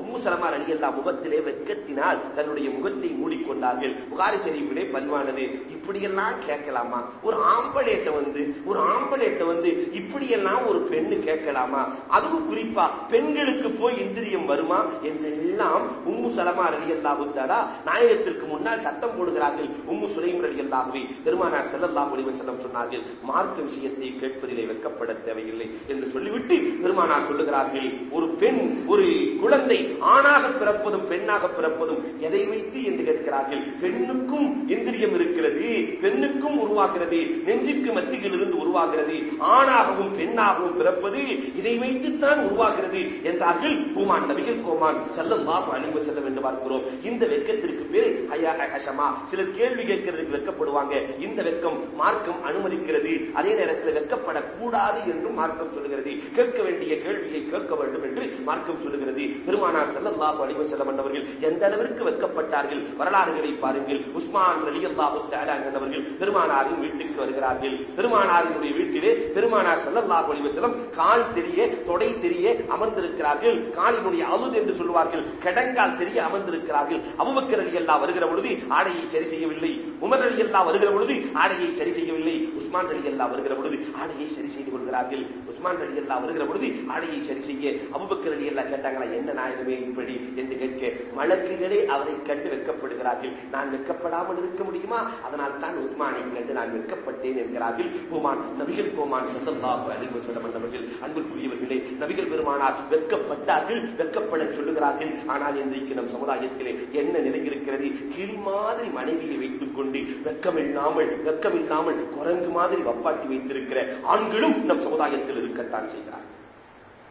உம்மு சலமா அலி அல்லா முகத்திலே வெட்கத்தினால் தன்னுடைய முகத்தை மூடிக்கொண்டார்கள். புகாரி ஷெரீஃபிலே பதிவானது இப்படியெல்லாம் கேட்கலாமா? ஒரு ஆம்பளேட்ட வந்து ஒரு ஆம்பளேட்ட வந்து இப்படியெல்லாம் ஒரு பெண்ணு கேட்கலாமா? அதுவும் குறிப்பா பெண்களுக்கு போய் இந்திரியம் வருமா? என்றெல்லாம் உம்மு சலமா அலி அல்லாஹுத்தாரா நாயகத்திற்கு முன்னால் சத்தம் போடுகிறார்கள். உம்மு சுலைம் அலி அல்லாஹுவை பெருமானார் செல்லல்லா அலி வசல்லம் சொன்னார்கள் மார்க்க விஷயத்தை கேட்பதிலே வெக்கப்பட தேவையில்லை என்று சொல்லிவிட்டு பெருமானார் சொல்லுகிறார்கள் ஒரு பெண் ஒரு குழந்தை ஆணாக பிறப்பதும் பெண்ணாக பிறப்பதும் எதை வைத்து என்று கேட்கிறார்கள்? பெண்ணுக்கும் இந்திரியம் இருக்கிறது பெண்ணுக்கும் உருவாகிறது நெஞ்சுக்கு மத்தியில் இருந்து உருவாகிறது. ஆணாகவும் பெண்ணாகவும் பிறப்பது இதை வைத்துத்தான் உருவாகிறது என்றார்கள் பூமான் நபிகள் கோமான் செல்லம் பாபு அழிவு செல்லம் என்று பார்க்கிறோம். இந்த வெக்கத்திற்கு பேரு ஹயா ஹஷமா சிலர் கேள்வி கேட்கிறதுக்கு வெக்கப்படுவாங்க இந்த வெக்கம் மார்க்கம் அனுமதிக்கிறது. அதே நேரத்தில் வெக்கப்படக்கூடாது என்றும் மார்க்கம் சொல்லுகிறது. கேட்க வேண்டிய கேள்வியை கேட்க வேண்டும் என்று மார்க்கம் சொல்லுகிறது. பெருமான பெருமானார் செல்லல்லாஹு அலைஹி செல்லம் அவர்கள் எந்த அளவிற்கு வெக்கப்பட்டார்கள் வரலாறுகளை பாருங்கள். உஸ்மான் ரலியல்லாஹு தஆலா என்பவர்கள் பெருமானாரின் வீட்டுக்கு வருகிறார்கள். பெருமானாரினுடைய வீட்டிலே பெருமானார் செல்லல்லாஹு அலைஹி செல்லம் கால் தெரிய தொடை தெரிய அமர்ந்திருக்கிறார்கள். காலினுடைய அழுது என்று சொல்வார்கள் கிடங்கால் தெரிய அமர்ந்திருக்கிறார்கள். அபுபக்கர் அலி அல்லா வருகிற பொழுது ஆடையை சரி செய்யவில்லை. உமர் அலி அல்லா வருகிற பொழுது ஆடையை சரி செய்யவில்லை. உஸ்மான் அலி அல்லா வருகிற பொழுது ஆடையை சரி செய்து கொள்கிறார்கள். உஸ்மான் ரலியல்லாஹு வருகிற பொழுது ஆடையை சரி செய்ய. அபுபக்கர் அபூபக்கர் ரலியல்லாஹு கேட்டாங்களா என்ன நாயகமே இப்படி? என்று கேட்க மலக்குகளே அவரை கண்டு வெக்கப்படுகிறார்கள் நான் வெக்கப்படாமல் இருக்க முடியுமா? அதனால் தான் உஸ்மானை கண்டு நான் வெக்கப்பட்டேன் என்கிறார்கள். கோமான் நபிகள் கோமான் செல்லல்லாஹு அலைஹி வஸல்லம் அவர்கள் அன்புக்குரியவர்களே நபிகள் பெருமானார் வெக்கப்பட்டார்கள் வெக்கப்பட சொல்லுகிறார்கள். ஆனால் இன்றைக்கு நம் சமுதாயத்திலே என்ன நிலை இருக்கிறது? கிளி மாதிரி மனைவியை வைத்துக் கொண்டு வெக்கம் இல்லாமல் வெக்கம் இல்லாமல் குரங்கு மாதிரி வப்பாட்டி வைத்திருக்கிற ஆண்களும் நம் சமுதாயத்தில் இருக்கத்தான் செய்கிறார்கள்.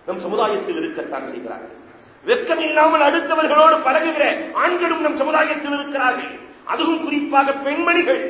நம் சமுதாயத்தில் இருக்கத்தான் செய்கிறார்கள். வெக்கம் இல்லாமல் அடுத்தவர்களோடு பழகுகிற ஆண்களும் நம் சமுதாயத்தில் இருக்கிறார்கள். அதுவும் குறிப்பாக பெண்மணிகள்.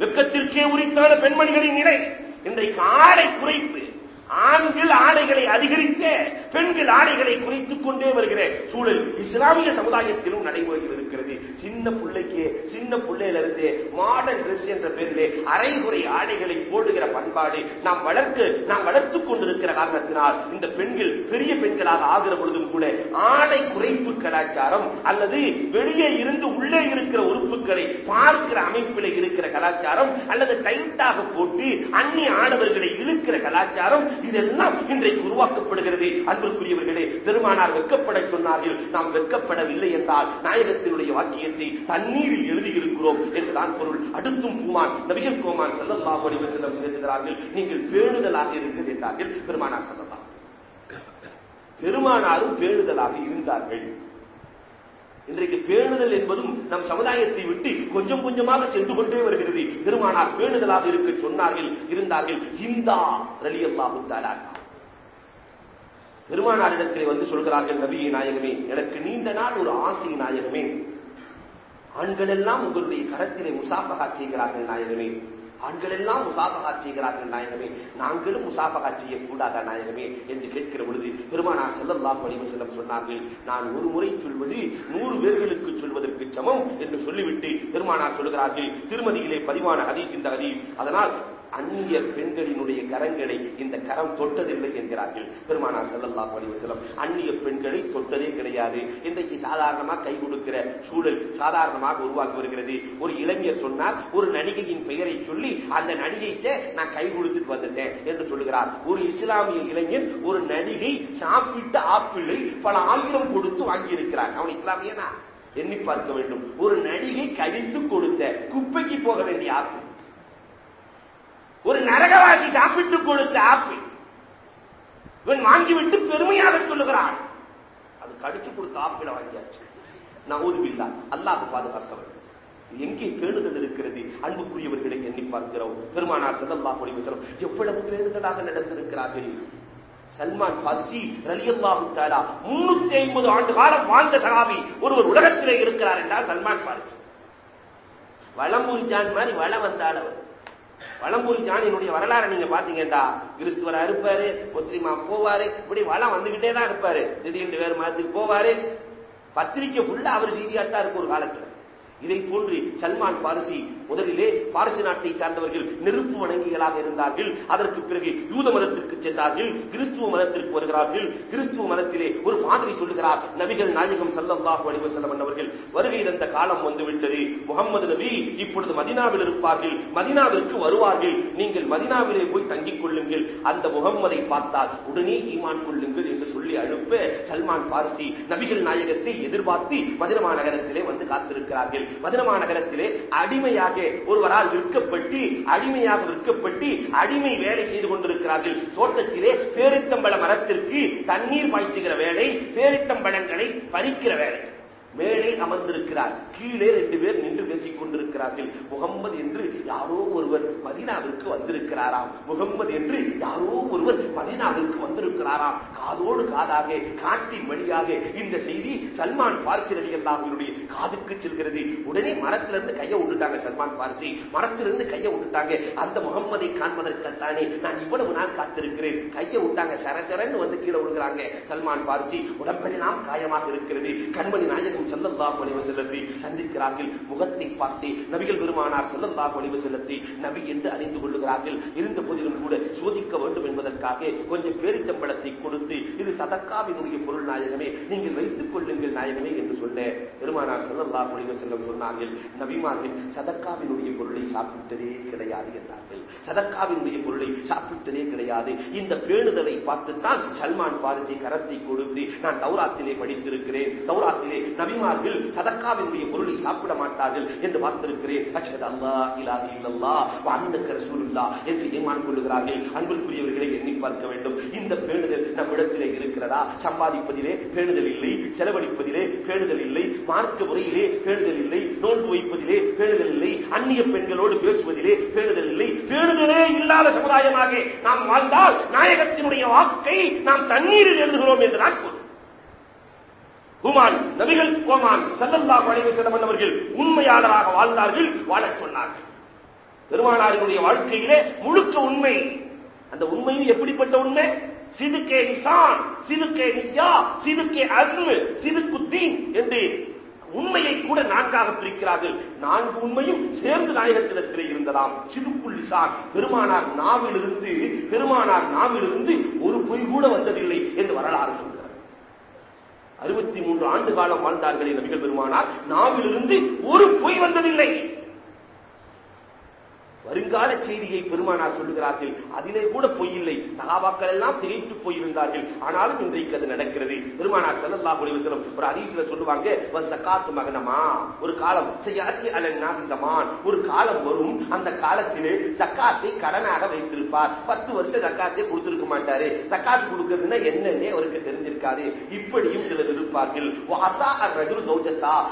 வெக்கத்திற்கே உரித்தான பெண்மணிகளின் நிலை இன்றைக்கு ஆடை குறைப்பு ஆண்கள் ஆடைகளை அதிகரிக்க பெண்கள் ஆடைகளை குறைத்துக் கொண்டே வருகிற சூழல் இஸ்லாமிய சமுதாயத்திலும் நடைபெறுகிறது இருக்கிறது சின்ன பிள்ளைக்கு சின்ன பிள்ளையில இருந்தே மாடர்ன் ட்ரெஸ் என்ற பெயரிலே அரைகுறை ஆடைகளை போடுகிற பண்பாடு நாம் வளர்க்க நாம் வளர்த்துக் கொண்டிருக்கிற காரணத்தினால் இந்த பெண்கள் பெரிய பெண்களாக ஆகிற பொழுதும் கூட ஆடை குறைப்பு கலாச்சாரம் அல்லது வெளியே இருந்து உள்ளே இருக்கிற உறுப்புகளை பார்க்கிற அமைப்பில் இருக்கிற கலாச்சாரம் அல்லது டைட்டாக போட்டு அந்நிய ஆடவர்களை இழுக்கிற கலாச்சாரம் இதெல்லாம் இன்றைக்கு உருவாக்கப்படுகிறது. அன்பிற்குரியவர்களே பெருமானார் வெக்கப்பட சொன்னார்கள் நாம் வெக்கப்படவில்லை என்றால் நாயகத்தினுடைய வாக்கியத்தை தண்ணீரில் எழுதியிருக்கிறோம் என்றுதான் பொருள். அடுத்தும் பூமான் நபிகள் கோமான் செல்லல்லாஹு அலைஹி செல்லம் பேசுகிறார்கள் நீங்கள் பேணுதலாக இருங்கள் என்றார்கள் பெருமானார் செல்லல்லா பெருமானாரும் பேணுதலாக இருந்தார்கள். இன்றைக்கு பேணுதல் என்பதும் நம் சமுதாயத்தை விட்டு கொஞ்சம் கொஞ்சமாக சென்று கொண்டே வருகிறது. பெருமானார் பேணுதலாக இருக்க சொன்னார்கள் இருந்தார்கள். ஹிந்தா ரலி அல்லாஹு பெருமானாரிடத்திலே வந்து சொல்கிறார்கள் நபியை நாயகமே எனக்கு நீண்ட நாள் ஒரு ஆசை நாயகமே. ஆண்கள் எல்லாம் உங்களுடைய கரத்திலே முசாபகா செய்கிறார்கள் நாயகமே. ஆண்கள் எல்லாம் முசாபகா செய்கிறார்கள் நாயகமே. நாங்களும் முசாபகா செய்யக்கூடாதா நாயகமே என்று கேட்கிற பொழுது பெருமானார் செல்லல்லா பணிவு செல்லம் சொன்னார்கள் நான் ஒரு முறை சொல்வது நூறு பேர்களுக்கு சொல்வதற்கு சமம் என்று சொல்லிவிட்டு பெருமானார் சொல்கிறார்கள் திருமதியிலே பதிவான ஹதீஸ் இந்த ஹதீஸ். அதனால் அந்நிய பெண்களினுடைய கரங்களை இந்த கரம் தொட்டதில்லை என்கிறார்கள். பெருமானார் செல்லல்லா செல்லம் அந்நிய பெண்களை தொட்டதே கிடையாது. இன்றைக்கு சாதாரணமாக கை கொடுக்கிற சூழல் சாதாரணமாக உருவாகி வருகிறது. ஒரு இளைஞர் சொன்னால் ஒரு நடிகையின் பெயரை சொல்லி அந்த நடிகைக்கு நான் கை கொடுத்துட்டு வந்துட்டேன் என்று சொல்லுகிறார். ஒரு இஸ்லாமிய இளைஞன் ஒரு நடிகை சாப்பிட்ட ஆப்பிளை பல ஆயிரம் கொடுத்து வாங்கியிருக்கிறார் அவன் இஸ்லாமியனா? எண்ணி பார்க்க வேண்டும். ஒரு நடிகை கழித்து கொடுத்த குப்பைக்கு போக வேண்டிய ஆப்பிள் ஒரு நரகவாசி சாப்பிட்டு கொடுத்த ஆப்பிள். இவன் வாங்கிவிட்டு பெருமையாக சொல்லுகிறான். அது கடிச்சு கொடுத்த ஆப்பிள வாங்கியாச்சு. நான் ஊதுவில்லா அல்லாஹ் பாதுகாக்கவன் எங்கே பேணுதல் இருக்கிறது? அன்புக்குரியவர்களை எண்ணி பார்க்கிறோம். பெருமானார் சதல்லா ஒளிவசனம் எவ்வளவு பேணுதலாக நடந்திருக்கிறார்கள்? சல்மான் பாசி ரலியல்லாஹு தாலா முன்னூத்தி ஐம்பது ஆண்டு காலம் வாழ்ந்த சகாபி ஒருவர் உலகத்திலே இருக்கிறார் என்றால் சல்மான் பாரிசி வளம் ஜான் மாதிரி வளம் வந்தால் அவர். வளம்பூர் ஜானினுடைய வரலாறு நீங்க பாத்தீங்கடா. கிறிஸ்துவரா இருப்பாரு ஒத்திரிமா போவாரு இப்படி வளம் வந்துகிட்டே தான் இருப்பாரு. திடீர்னு வேறு மாதிரி போவாரு. பத்திரிக்கை ஃபுல்லா அவர் செய்தியாத்தான் இருக்கும் ஒரு காலத்துல. இதை போன்று சல்மான் பாரிசி முதலிலே பாரிசு நாட்டை சார்ந்தவர்கள் நெருப்பு வணங்கிகளாக இருந்தார்கள். அதற்கு பிறகு யூத மதத்திற்கு சென்றார்கள். கிறிஸ்துவ மதத்திற்கு வருகிறார்கள். கிறிஸ்துவ மதத்திலே ஒரு மாதிரி சொல்லுகிறார் நபிகள் நாயகம் சல்லல்லாஹு அலைஹி வஸல்லம் அவர்கள். வருகை தந்த காலம் வந்துவிட்டது. முகமது நபி இப்பொழுது மதினாவில் இருப்பார்கள். மதினாவிற்கு வருவார்கள். நீங்கள் மதினாவிலே போய் தங்கிக் கொள்ளுங்கள். அந்த முகம்மதை பார்த்தால் உடனே ஈமான் கொள்ளுங்கள் என்று சொல்லி அனுப்ப சல்மான் பாரிசி நபிகள் நாயகத்தை எதிர்பார்த்து மதினமா நகரத்திலே வந்து காத்திருக்கிறார்கள். மதினமா நகரத்திலே அடிமையாக ஒருவரால் விற்கப்பட்டு அடிமையாக விற்கப்பட்டு அடிமை வேலை செய்து கொண்டிருக்கிறார்கள். தோட்டத்திலே பேரித்தம்பள மரத்திற்கு தண்ணீர் பாய்ச்சுகிற வேலை பேரித்தம்பழங்களை பறிக்கிற வேலை. மேலே அமர்ந்திருக்கிறார். கீழே ரெண்டு பேர் நின்று பேசிக் கொண்டிருக்கிறார்கள். முகம்மது என்று யாரோ ஒருவர் மதினாவிற்கு வந்திருக்கிறாராம். முகம்மது என்று யாரோ ஒருவர் மதினாவிற்கு வந்திருக்கிறாராம். காதோடு காதாக காட்டின் வழியாக இந்த செய்தி சல்மான் பார்சி அலி அல்லாஹுடைய காதுக்கு செல்கிறது. உடனே மரத்திலிருந்து கையை விட்டுட்டாங்க சல்மான் பார்சி. மரத்திலிருந்து கையை விட்டுட்டாங்க. அந்த முகம்மதை காண்பதற்குத்தானே நான் இவ்வளவு நாள் காத்திருக்கிறேன். கையை விட்டாங்க. சரசரன்னு வந்து கீழே விடுகிறாங்க சல்மான் பார்சி. உடம்பெல்லாம் காயமாக இருக்கிறது. கண்மணி நாயகம் நபிகள் செல்லல்லாஹு அலைஹி செல்லத்தை சந்திக்கிறார்கள். முகத்தை பார்த்து நபிகள் பெருமானார் செல்லல்லாஹு அலைஹி செல்லத்தை நபி என்று அறிந்து கொள்ளுகிறார்கள். இருந்த போதிலும் கூட சோதிக்க வேண்டும் என்பதற்காக கொஞ்சம் பேரித்தம்பளத்தை கொடுத்து இது சதக்காவினுடைய பொருள் நாயகமே நீங்கள் வைத்துக் கொள்ளுங்கள் நாயகமே என்று சொல்ல பெருமானார் செல்லல்லாஹு அலைஹி செல்லம் சொன்னார்கள். நபிமார்கள் சதக்காவினுடைய பொருளை சாப்பிட்டதே கிடையாது என்றார்கள். சதக்காவினுடைய பொருளை சாப்பிட்டதே கிடையாது. இந்த பேணுதலை பார்த்துத்தான் சல்மான் பாரிஜி கரத்தை கொடுத்து நான் தௌராத்திலே படித்திருக்கிறேன். தௌராத்திலே நபி நபிமார்கள் சதக்காவினுடைய பொருளை சாப்பிட மாட்டார்கள் என்று பார்த்திருக்கிறேன். அஷ்ஹது அல்லா இலாஹ இல்லல்லாஹ் வ அன்னக என்று ஏமான் கொள்ளுகிறார்கள். அன்பிற்குரியவர்களை எண்ணி பார்க்க வேண்டும். இந்த பேணுதல் நம்மிடத்திலே இருக்கிறதா? சம்பாதிப்பதிலே பேணுதல் இல்லை செலவழிப்பதிலே பேணுதல் இல்லை மார்க்க முறையிலே பேணுதல் இல்லை நோன்பு வைப்பதிலே பேணுதல் இல்லை அந்நிய பெண்களோடு பேசுவதிலே பேணுதல் இல்லை. பேணுதலே இல்லாத சமுதாயமாக நாம் வாழ்ந்தால் நாயகத்தினுடைய வாக்கை நாம் தண்ணீரில் எழுதுகிறோம் என்றுதான் பொருள் ஹுமான் நபிகள் கோமான் சல்லல்லா வளைவு வஸல்லம் அவர்கள் உண்மையாளராக வாழ்ந்தார்கள் வாழச் சொன்னார்கள். பெருமானாரினுடைய வாழ்க்கையிலே முழுக்க உண்மை. அந்த உண்மையும் எப்படிப்பட்ட உண்மை? சிதுக்கே நிசான் சிதுக்கே நியா சிதுக்கே அஸ்மு சிதுக்குத்தீன் என்று உண்மையை கூட நான்காக பிரிக்கிறார்கள். நான்கு உண்மையும் சேர்ந்து நாயகத்திடத்திலே இருந்ததாம். சிதுக்குள்ளிசான் பெருமானார் நாவிலிருந்து பெருமானார் நாவிலிருந்து ஒரு பொய் கூட வந்ததில்லை என்று வரலாறு அறுபத்தி மூன்று ஆண்டு காலம் வாழ்ந்தார்களே நபிகள் பெருமானார். நாவிலிருந்து ஒரு பொய் வந்ததில்லை. வருங்கால செய்தியை பெருமானார் சொல்லுகிறார்கள். அதிலே கூட பொய்யில்லை. சகாபாக்கள் எல்லாம் திகைத்து போயிருந்தார்கள். ஆனாலும் இன்றைக்கு அது நடக்கிறது. பெருமானார் செல்லல்லா ஒளிவசலம் ஒரு அதிசயில சொல்லுவாங்க சக்காத்து மகனமா ஒரு காலம் செய்யாதி அலன் நாசிசமான் ஒரு காலம் வரும். அந்த காலத்திலே சக்காத்தை கடனாக வைத்திருப்பார். பத்து வருஷம் சக்காத்தை கொடுத்திருக்க மாட்டாரு. சக்காத்து கொடுக்கிறதுன்னா என்னன்னே அவருக்கு தெரிஞ்சிருக்காரு இப்படியும் சிலர் இருப்பார்கள்.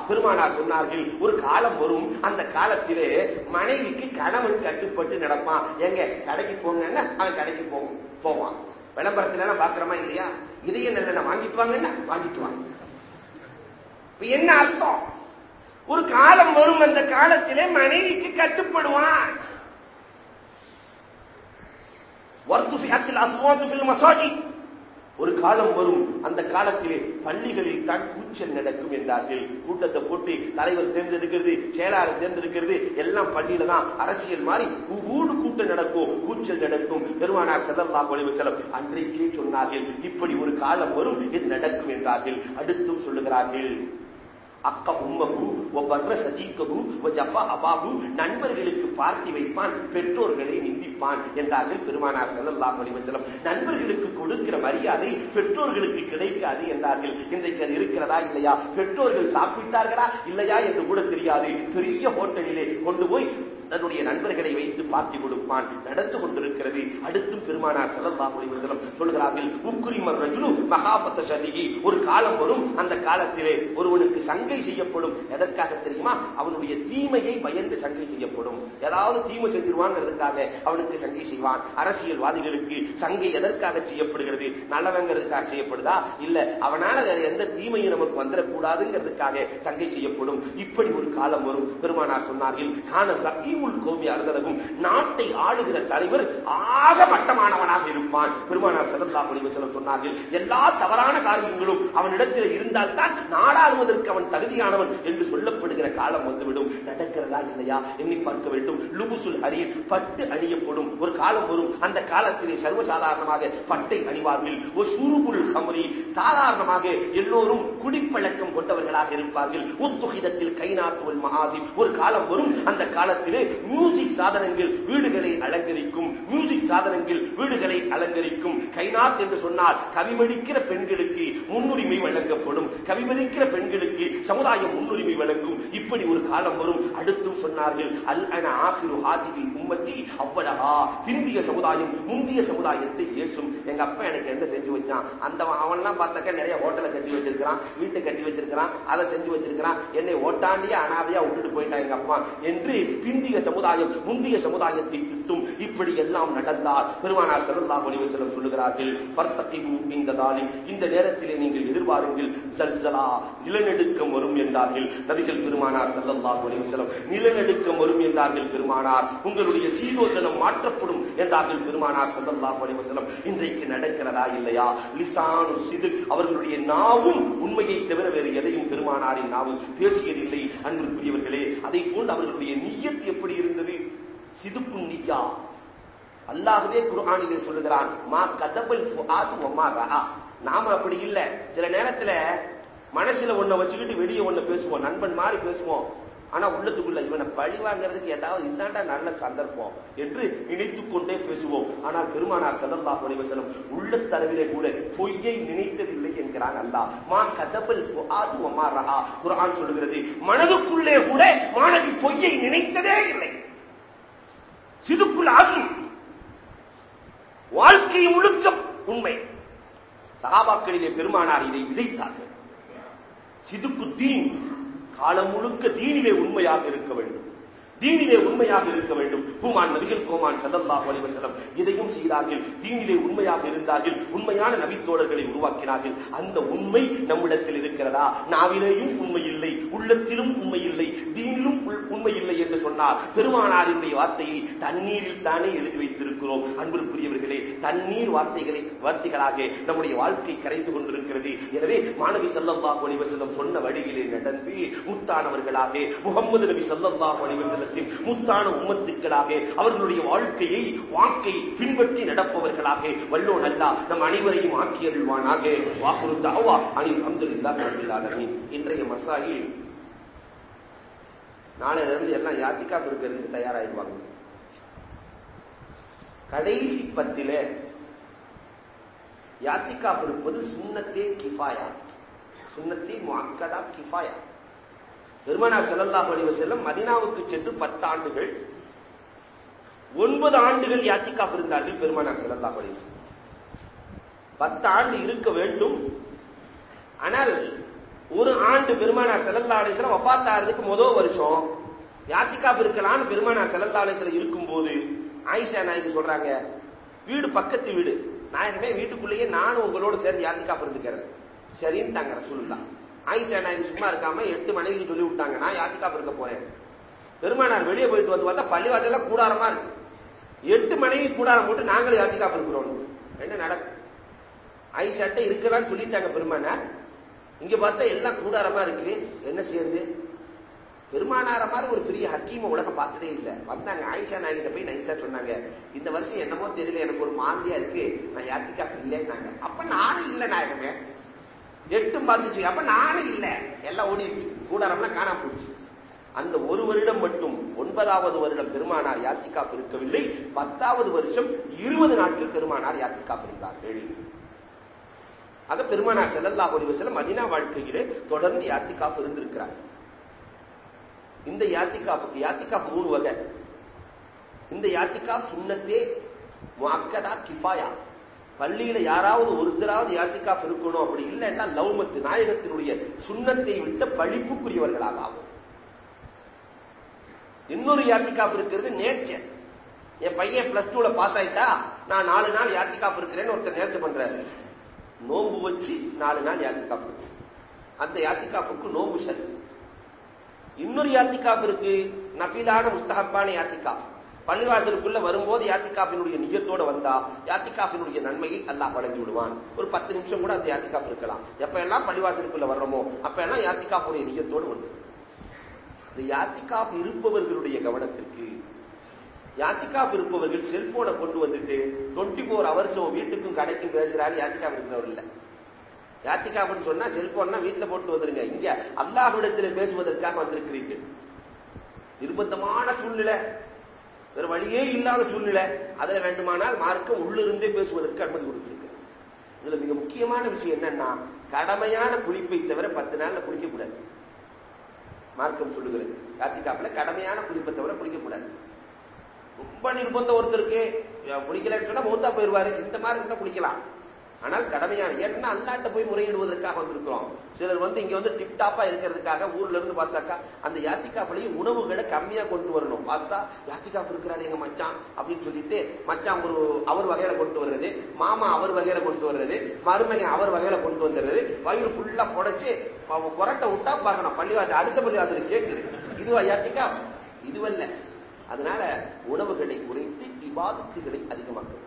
பெருமானார் சொன்னார்கள் ஒரு காலம் வரும். அந்த காலத்திலே மனைவிக்கு கணவன் கட்டுப்பட்டு நடப்பான். எங்க கடைக்கு போங்கன்னா அவன் கடைக்கு போகும் போவான். விளம்பரத்துல எல்லாம் பாக்குறமா இல்லையா? இதையே நல்ல வாங்கிட்டு வாங்கன்னா வாங்கிட்டு வாங்க என்ன அர்த்தம்? ஒரு காலம் வரும் அந்த காலத்திலே மனைவிக்கு கட்டுப்படுவான். வர்த்துஃபியத்தில் அஸ்வாத்து ஃபில் ஒரு காலம் வரும் அந்த காலத்திலே பள்ளிகளில் தான் கூச்சல் நடக்கும் என்றார்கள். கூட்டத்தை போட்டு தலைவர் தேர்ந்தெடுக்கிறது செயலாளர் தேர்ந்தெடுக்கிறது எல்லாம் பள்ளியில தான் அரசியல் மாதிரி கூடு கூட்டம் நடக்கும் கூச்சல் நடக்கும். பெருமானார் செல்லல்லா ஒளிவு செல்லம் அன்றைக்கே சொன்னார்கள் இப்படி ஒரு காலம் வரும் இது நடக்கும் என்றார்கள். அடுத்தும் சொல்லுகிறார்கள். அக்க உம்மகு ஒவ்வொரு சதீக்ககு ஜப்பா அபாகு நண்பர்களுக்கு பார்த்தி வைப்பான் பெற்றோர்களை நிந்திப்பான் என்றார்கள் பெருமானார் செல்லல்லாம் வலிவச்சலம் நண்பர்களுக்கு கொடுக்கிற மரியாதை பெற்றோர்களுக்கு கிடைக்காது என்றார்கள். இன்றைக்கு அது இருக்கிறதா இல்லையா? பெற்றோர்கள் சாப்பிட்டார்களா இல்லையா என்று கூட தெரியாது. பெரிய ஹோட்டலிலே கொண்டு போய் தன்னுடைய நண்பர்களை வைத்து பார்ட்டி கொடுப்பான். நடந்து கொண்டிருக்கிறது. அடுத்தும் பெருமானார் செல்லல்லாஹு சொல்கிறார்கள் உக்குரிமர் ரஜுலு மகாபத்த ஷர்ரிகி ஒரு காலம் வரும் அந்த காலத்திலே ஒருவனுக்கு சங்கை செய்யப்படும். எதற்காக தெரியுமா? அவனுடைய தீமையை பயந்து சங்கை செய்யப்படும். ஏதாவது தீமை செஞ்சிருவாங்கிறதுக்காக அவனுக்கு சங்கை செய்வான். அரசியல்வாதிகளுக்கு சங்கை எதற்காக செய்யப்படுகிறது? நல்லவங்கிறதுக்காக செய்யப்படுதா? இல்ல அவனால வேற எந்த தீமையும் நமக்கு வந்துடக்கூடாதுங்கிறதுக்காக சங்கை செய்யப்படும். இப்படி ஒரு காலம் வரும். பெருமானார் சொன்னார்கள் காண சகீமுல் கோபி அருந்தலகும் நாட்டை ஆளுகிற தலைவர் ஆக மட்டமானவனாக இருப்பான். பெருமானார் செல்லல்லா செல்லம் சொன்னார்கள் எல்லா தவறான காரியங்களும் அவனிடத்தில் இருந்தால்தான் நாடாளுவதற்கு அவன் தகுதியானவன் என்று சொல்லப்படுகிற காலம் வந்துவிடும். நடக்கிறதா இல்லையா? எண்ணி பார்க்க வேண்டும். லுபுசுல் ஹரீர் பட்டு அணியப்படும். ஒரு காலம் வரும். அந்த காலத்திலே சர்வசாதாரணமாக பட்டை அணிவார்கள். ஒரு சுருபுல் ஹமரி சாதாரணமாக எல்லோரும் குடிப்பழக்கம் கொண்டவர்களாக இருப்பார்கள். உத்துகிதத்தில் கைநாட்டுவல் மகாசி ஒரு காலம் வரும். அந்த காலத்திலே மியூசிக் சாதனங்கள் வீடுகளை அலங்கரிக்கும். மியூசிக் சாதனங்கள் வீடுகளை அலங்கரிக்கும். கைநாத் என்று சொன்னால் கவிமடிக்கிற பெண்களுக்கு முன்னுரிமை வழங்கப்படும். கவிமடிக்கிற பெண்களுக்கு சமுதாயம் முன்னுரிமை வழங்கும். இப்படி ஒரு காலம் வரும். அடுத்தும் சொன்னார்கள் அல் அன ஆசிரு ஆதிவில் உம்மத்தி அவ்வளகா பிந்திய சமுதாயம் முந்திய சமுதாயத்தை ஏசும். எங்க அப்பா எனக்கு என்ன செஞ்சு வச்சான்? அந்த அவன்லாம் பார்த்தாக்க நிறைய ஹோட்டலை கட்டி வச்சிருக்கிறான் வீட்டை கட்டி வச்சிருக்கிறான் அதை செஞ்சு வச்சிருக்கிறான். என்னை ஓட்டாண்டியா அனாதையா விட்டுட்டு போயிட்டான் எங்க அப்பா. என்று பிந்திய சமுதாயம் முந்திய சமுதாயத்தை திட்டும். இப்படி எல்லாம் நடந்தால் பெருமானார் செல்லல்லா ஒளிவசலம் சொல்லுகிறார்கள் பர்த்தகிபு இந்த தாலி இந்த நேரத்திலே நீங்கள் எதிர்பாருங்கள் சல்சலா நிலநடுக்கம் வரும் என்றார்கள் நபிகள் பெருமானார் செல்லல்லா ஒளிவசலம் நிலநடுக்கம் வரும் என்றார்கள் பெருமானார். உங்களுடைய சீதோசனம் மாற்றப்படும் என்றார்கள் பெருமானார் செல்லல்லா ஒளிவசலம் இன்றைக்கு நடக்கிறதா இல்லையா? லிசானு சிது அவர்களுடைய நாவும் உண்மையை தவிர வேறு எதையும் பெருமானாரின் நாவு பேசியதில்லை. அன்பிற்குரியவர்களே அதை போன்று அவர்களுடைய நீயத்தை எப்படி இருந்தது? சிதுக்கும் நீயா. அல்லாகவே குர்ஆனிலே சொல்லுகிறான் மா கதபல் ஃபுஆது வமா நாம அப்படி இல்ல. சில நேரத்துல மனசுல ஒண்ண வச்சுக்கிட்டு வெளியே ஒண்ணு பேசுவோம். நண்பன் மாதிரி பேசுவோம். ஆனா உள்ளத்துக்குள்ள இவனை பழி வாங்குறதுக்கு ஏதாவது இந்தாண்டா நல்ல சந்தர்ப்பம் என்று நினைத்துக் கொண்டே பேசுவோம். ஆனால் பெருமானார் செல்லல்லா பணிவசனம் உள்ள தளவிலே கூட பொய்யை நினைத்ததில்லை என்கிறான் அல்லா மா கதபல் குரான் சொல்லுகிறது மனதுக்குள்ளே கூட மாணவி பொய்யை நினைத்ததே இல்லை. சிதுக்குள் ஆசும் வாழ்க்கை முழுக்க உண்மை. சகாபாக்களிலே பெருமானார் இதை விதைத்தார்கள். சிதுக்கு தீன் காலம் முழுக்க தீனிலே உண்மையாக இருக்க வேண்டும். தீனிலே உண்மையாக இருக்க வேண்டும். ஹுமான் நபிகள் கோமான் செல்லல்லாஹு அலைஹி வஸல்லம் இதையும் செய்தார்கள். தீனிலே உண்மையாக இருந்தார்கள். உண்மையான நபித்தோழர்களை உருவாக்கினார்கள். அந்த உண்மை நம்மிடத்தில் இருக்கிறதா? நாவிலேயும் உண்மை இல்லை உள்ளத்திலும் உண்மை இல்லை தீனிலும் உண்மை இல்லை என்று சொன்னால் பெருமானாரினுடைய வார்த்தையை தண்ணீரில் தானே எழுதி வைத்திருக்கிறோம் அன்பிற்குரியவர்களே தண்ணீர் வார்த்தைகளை வார்த்தைகளாக நம்முடைய வாழ்க்கை கரைந்து கொண்டிருக்கிறது. எனவே மாணவி சல்லல்லாஹு அலைஹி சொன்ன வழியிலே நடந்து முத்தானவர்களாக முகமது நபி சல்லல்லாஹு அலைஹி முத்தான உம்மத்துக்களாக அவர்களுடைய வாழ்க்கையை வாக்கை பின்பற்றி நடப்பவர்களாக வல்லோ நல்லா நம் அனைவரையும் ஆக்கி அருள்வானாக. வாகுரு தாவா அனில் அஹமதுல்லா ரபில்லாலமீன் இன்றைய மசாயில் நாளையிலிருந்து எல்லாம் யாத்திக்காப் இருக்கிறதுக்கு தயாராகிடுவாங்க கடைசி பத்தில யாத்திகா கொடுப்பது சுண்ணத்தே கிஃபாயா. சுண்ணத்தே முக்கதா கிஃபாயா. பெருமனார் செல்லல்லா படிவ செல்லம் மதினாவுக்கு சென்று பத்து ஆண்டுகள் ஒன்பது ஆண்டுகள் யாத்திகா இருந்தார்கள் பெருமானார் செல்லல்லா படிவ செல்லம் பத்து ஆண்டு இருக்க வேண்டும். ஆனால் ஒரு ஆண்டு பெருமானார் செல்லல்லா அலிஸ்லாம் ஒப்பாத்தாறதுக்கு முதல் வருஷம் யாத்திகா இருக்கலாம்னு பெருமானார் செல்லல்லா அலிஸ்லாம் இருக்கும் போது ஆயிஷா நாயகி சொல்றாங்க வீடு பக்கத்து வீடு. நாயகமே வீட்டுக்குள்ளேயே நானும் உங்களோட சேர்ந்து யாத்திக்கா பிறந்துக்கிறேன் சரின்னு தாங்க ரசூலுல்லா. ஆயிஷா நாயகி சும்மா இருக்காம எட்டு மனைவி சொல்லி விட்டாங்க நான் யாத்திக்கா பிறக்க போறேன். பெருமானார் வெளியே போயிட்டு வந்து பார்த்தா பள்ளிவாசல்ல கூடாரமா இருக்கு. எட்டு மனைவி கூடாரம் போட்டு நாங்களும் யாத்திக்கா பிறக்கிறோம் என்ன நடக்கும் ஆயிஷாட்ட இருக்கலாம்னு சொல்லிட்டாங்க பெருமானார். இங்க பார்த்தா எல்லாம் கூடாரமா இருக்கு. என்ன செய்யுது பெருமானார மாதிரி ஒரு பெரிய ஹக்கீம உலகம் பார்த்ததே இல்லை. வந்தாங்க ஆயிஷா நாயிட்ட போய் நைசா சொன்னாங்க இந்த வருஷம் என்னமோ தெரியல எனக்கு ஒரு மாதிரியா இருக்கு நான் யாத்திக்காக இல்லைன்னாங்க. அப்ப நானும் இல்லை நாயகமே. எட்டும் பார்த்துச்சு அப்ப நானும் இல்லை. எல்லாம் ஓடிடுச்சு. கூடாரம்லாம் காணாம போச்சு. அந்த ஒரு வருடம் மட்டும் ஒன்பதாவது வருடம் பெருமானார் யாத்திகா இருக்கவில்லை. பத்தாவது வருஷம் இருபது நாட்கள் பெருமானார் யாத்திகா இருந்தார்கள் ஆக பெருமானார் செல்லல்லா ஒளிவசலம் மதினா வாழ்க்கையிலே தொடர்ந்து யாத்திகாப் இருந்திருக்கிறார். இந்த யாத்திகாப்புக்கு யாத்திகாப் மூணு வகை. இந்த யாத்திகா சுண்ணத்தே முக்கதா கிஃபாயா. பள்ளியில யாராவது ஒருத்தராவது யாத்திகாப் இருக்கணும் அப்படி இல்லைன்னா லவ்மத்து நாயகத்தினுடைய சுண்ணத்தை விட்ட பழிப்புக்குரியவர்களாக ஆகும். இன்னொரு யாத்திகாப் இருக்கிறது நேச்சர் என் பையன் பிளஸ் டூல பாஸ் ஆயிட்டா நான் நாலு நாள் யாத்திகாப் இருக்கிறேன்னு ஒருத்தர் நேர்ச்ச பண்றாரு. நோம்பு வச்சு நாலு நாள் யாத்திகாப் இருக்கு. அந்த யாத்திகாப்புக்கு நோம்பு சரி இன்னொரு யாத்திகாப் இருக்கு. நஃபிலான முஸ்தகப்பான யாத்திகாப் பள்ளிவாசலுக்குள்ள வரும்போது யாத்திகாப்பினுடைய நிஜத்தோட வந்தா யாத்திகாப்பினுடைய நன்மையை அல்லாஹ் வழங்கி விடுவான். ஒரு பத்து நிமிஷம் கூட அந்த யாத்திகாப் இருக்கலாம். எப்ப எல்லாம் பள்ளிவாசலுக்குள்ள வர்றோமோ அப்ப எல்லாம் யாத்திகாப்புடைய நிஜத்தோடு வந்து இந்த யாத்திகாப் இருப்பவர்களுடைய கவனத்திற்கு யாத்திகாப் இருப்பவர்கள் செல்போனை கொண்டு வந்துட்டு டுவெண்ட்டி போர் அவர்ஸ் வீட்டுக்கும் கடைக்கும் பேசுறாரு யாத்திகாப் இருக்கிறவர் இல்ல. யாத்திகாப்னு சொன்னா செல்போன்னா வீட்டுல போட்டு வந்துருங்க. இங்க அல்லாஹ்விடத்தில் பேசுவதற்காக வந்திருக்கிறீர்கள். நிர்பந்தமான சூழ்நிலை. வேற வழியே இல்லாத சூழ்நிலை. அதுல வேண்டுமானால் மார்க்கம் உள்ளிருந்தே பேசுவதற்கு அனுமதி கொடுத்திருக்கு இதுல மிக முக்கியமான விஷயம் என்னன்னா கடமையான குளிப்பை தவிர பத்து நாள்ல குளிக்கக்கூடாது. மார்க்கம் சொல்லுகிறது. காத்திகாப்புல கடமையான குளிப்பை தவிர குளிக்கக்கூடாது. ரொம்ப நிர்பந்தம் ஒருத்தருக்கு. குளிக்கலன்னு சொன்னா மூத்தா போயிருவாரு இந்த மாதிரி இருந்தா குளிக்கலாம். ஆனால் கடமையான ஏன்னா அல்லாட்ட போய் முறையிடுவதற்காக வந்திருக்கிறோம்? சிலர் வந்து இங்க வந்து டிப்டாப்பா இருக்கிறதுக்காக ஊர்ல இருந்து பார்த்தாக்கா அந்த யாத்திகாப்புலையும் உணவுகளை கம்மியா கொண்டு வரணும். பார்த்தா யாத்திகாப்பு இருக்கிறாரு எங்க மச்சான் அப்படின்னு சொல்லிட்டு மச்சான் ஒரு அவர் வகையில கொண்டு வர்றது மாமா அவர் வகையில கொண்டு வர்றது மருமகன் அவர் வகையில கொண்டு வந்துடுறது வயிறு ஃபுல்லா புடைச்சு கொரட்டை விட்டா பார்க்கணும். பள்ளிவாசல் அடுத்த பள்ளிவாசல் கேட்குது இதுவா யாத்திகா? இதுவல்ல. அதனால உணவுகளை குறைத்து இபாதத்துகளை அதிகமாக்கணும்.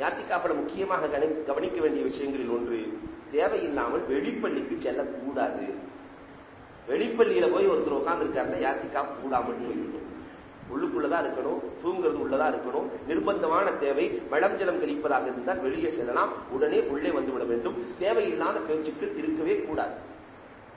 யாத்திகாப்பில் முக்கியமாக கவனிக்க வேண்டிய விஷயங்களில் ஒன்று தேவையில்லாமல் வெளிப்பள்ளிக்கு செல்லக்கூடாது. வெளிப்பள்ளியில போய் ஒருத்தர் உட்கார்ந்து இருக்காருன்னா யாத்திகா கூடாமல் போய்விடும் உள்ளுக்குள்ளதான் இருக்கணும் தூங்குறது உள்ளதா இருக்கணும் நிர்பந்தமான தேவை வளம் ஜலம் கழிப்பதாக இருந்தால் வெளியே செல்லலாம் உடனே உள்ளே வந்துவிட வேண்டும் தேவையில்லாத பேச்சுக்கள் இருக்கவே கூடாது.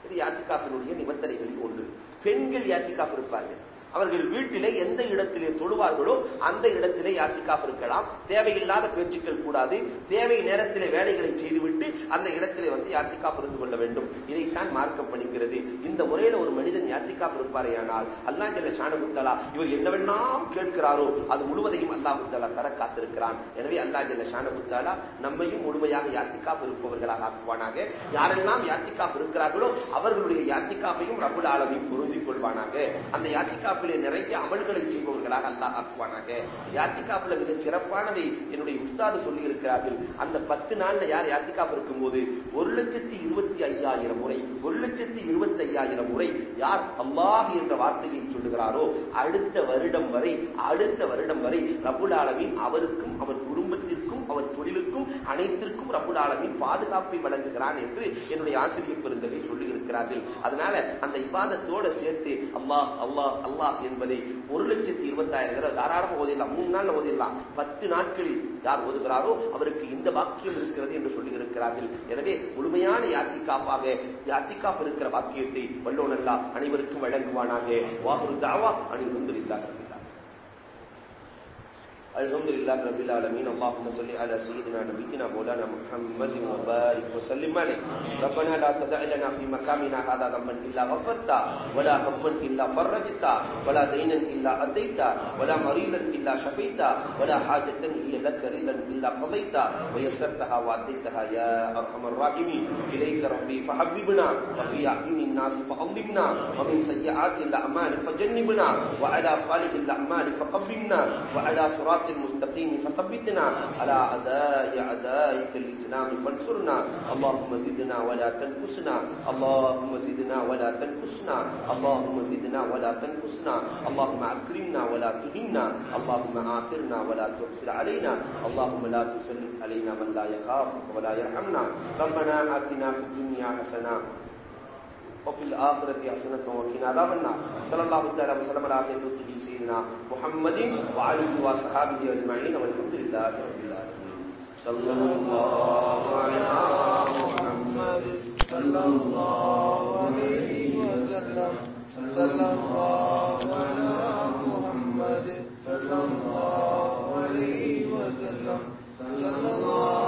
இது யாத்திகாப்பினுடைய நிபந்தனைகளில் ஒன்று. பெண்கள் யாத்திகாப் இருப்பார்கள். அவர்கள் வீட்டிலே எந்த இடத்திலே தொழுவார்களோ அந்த இடத்திலே யாத்திக்காக இருக்கலாம். தேவையில்லாத பேச்சுக்கள் கூடாது. தேவை நேரத்திலே வேலைகளை செய்துவிட்டு அந்த இடத்திலே வந்து யாத்திக்காக இருந்து கொள்ள வேண்டும். இதைத்தான் மார்க்கம் பண்ணிக்கிறது இந்த முறையில ஒரு மனிதன் யாத்திக்காக இருப்பாரையானால் அல்லா ஜல்ல ஷானகுத்தலா இவர் என்னவெல்லாம் கேட்கிறாரோ அது முழுவதையும் அல்லாஹுத்தலா தர காத்திருக்கிறான். எனவே அல்லா ஜல்ல ஷானகுத்தாலா நம்மையும் முழுமையாக யாத்திக்காக இருப்பவர்களாக ஆக்குவானாக. யாரெல்லாம் யாத்திக்காக இருக்கிறார்களோ அவர்களுடைய யாத்திக்காவையும் ரபுல் ஆலமையும் பொருந்திக் கொள்வானாக. அந்த யாத்திகாப்பு யாத்திகாப்பிலே நிறைய அமல்களை செய்பவர்களாக அல்லாஹ் ஆக்குவானாங்க யாத்திகாப்புல மிக சிறப்பானதை என்னுடைய உஸ்தாது சொல்லி இருக்கிறார்கள் அந்த பத்து நாள்ல யார் யாத்திகாப் இருக்கும்போது ஒரு லட்சத்தி இருபத்தி ஐயாயிரம் முறை ஒரு லட்சத்தி இருபத்தி ஐயாயிரம் முறை யார் அல்லாஹ் என்ற வார்த்தையை சொல்லுகிறாரோ அடுத்த வருடம் வரை அடுத்த வருடம் வரை ரபுல் ஆலமின் அவருக்கும் அவர் குடும்பத்திற்கும் அவர் தொழிலுக்கும் அனைத்திற்கும் ரபுல் ஆலமின் பாதுகாப்பை வழங்குகிறான் என்று என்னுடைய ஆசிரியர் பெருந்தகை சொல்லி இருக்கிறார்கள் அதனால அந்த இவாதத்தோட சேர்த்து அல்லாஹ் அல்லாஹ் அல்லாஹ் என்பதை ஒரு லட்சத்தி இருபத்தாயிரம் தடவை தாராளமாக ஓதிடலாம். மூணு நாள் ஓதிடலாம். பத்து நாட்களில் யார் ஓதுகிறாரோ அவருக்கு இந்த வாக்கியம் இருக்கிறது என்று சொல்லி இருக்கிறார்கள் எனவே முழுமையான யாத்திகாப்பாக யாத்திகாப் இருக்கிற வாக்கியத்தை வல்லோனல்லா அனைவருக்கும் வழங்குவானாக. வாகுரு தாவா அணி இல்லாத الحمد لله رب العالمين اللهم صل على سيدنا نبينا مولانا محمد وبارك وسلم عليه ربنا لا تدع لنا في مقامنا هذا ذنبا الا غفرته ولا هما الا فرجته ولا دينا الا اديته ولا مريضا الا شفيته ولا حاجة هي لك رضا الا قضيتها ويسرتها وأديتها يا أرحم الراحمين. إليك ربي فحببنا وفي اعين الناس فعظمنا ومن سيئات الأعمال فجنبنا وعلى صالح الأعمال فقبلنا وعلى صراط المستقيم فثبتنا على أداء أدائك الإسلام فانصرنا. اللهم زدنا ولا تنقصنا. اللهم زدنا ولا تنقصنا. اللهم زدنا ولا تنقصنا. اللهم أكرمنا ولا تهنا. اللهم آثرنا ولا تؤثر علينا. اللهم لا تسلط علينا من لا يخافك ولا يرحمنا. ربنا آتنا في الدنيا حسنة وفي الآخرة حسنة وكنا عذاب النار. صلى الله تعالى وسلم على خير خلقه سيدنا محمد وعليه وصحابه وصحبه والحمد لله رب العالمين. صلى الله على محمد. صلى الله عليه وسلم. صلى الله على محمد. صلى الله عليه وسلم. صلى الله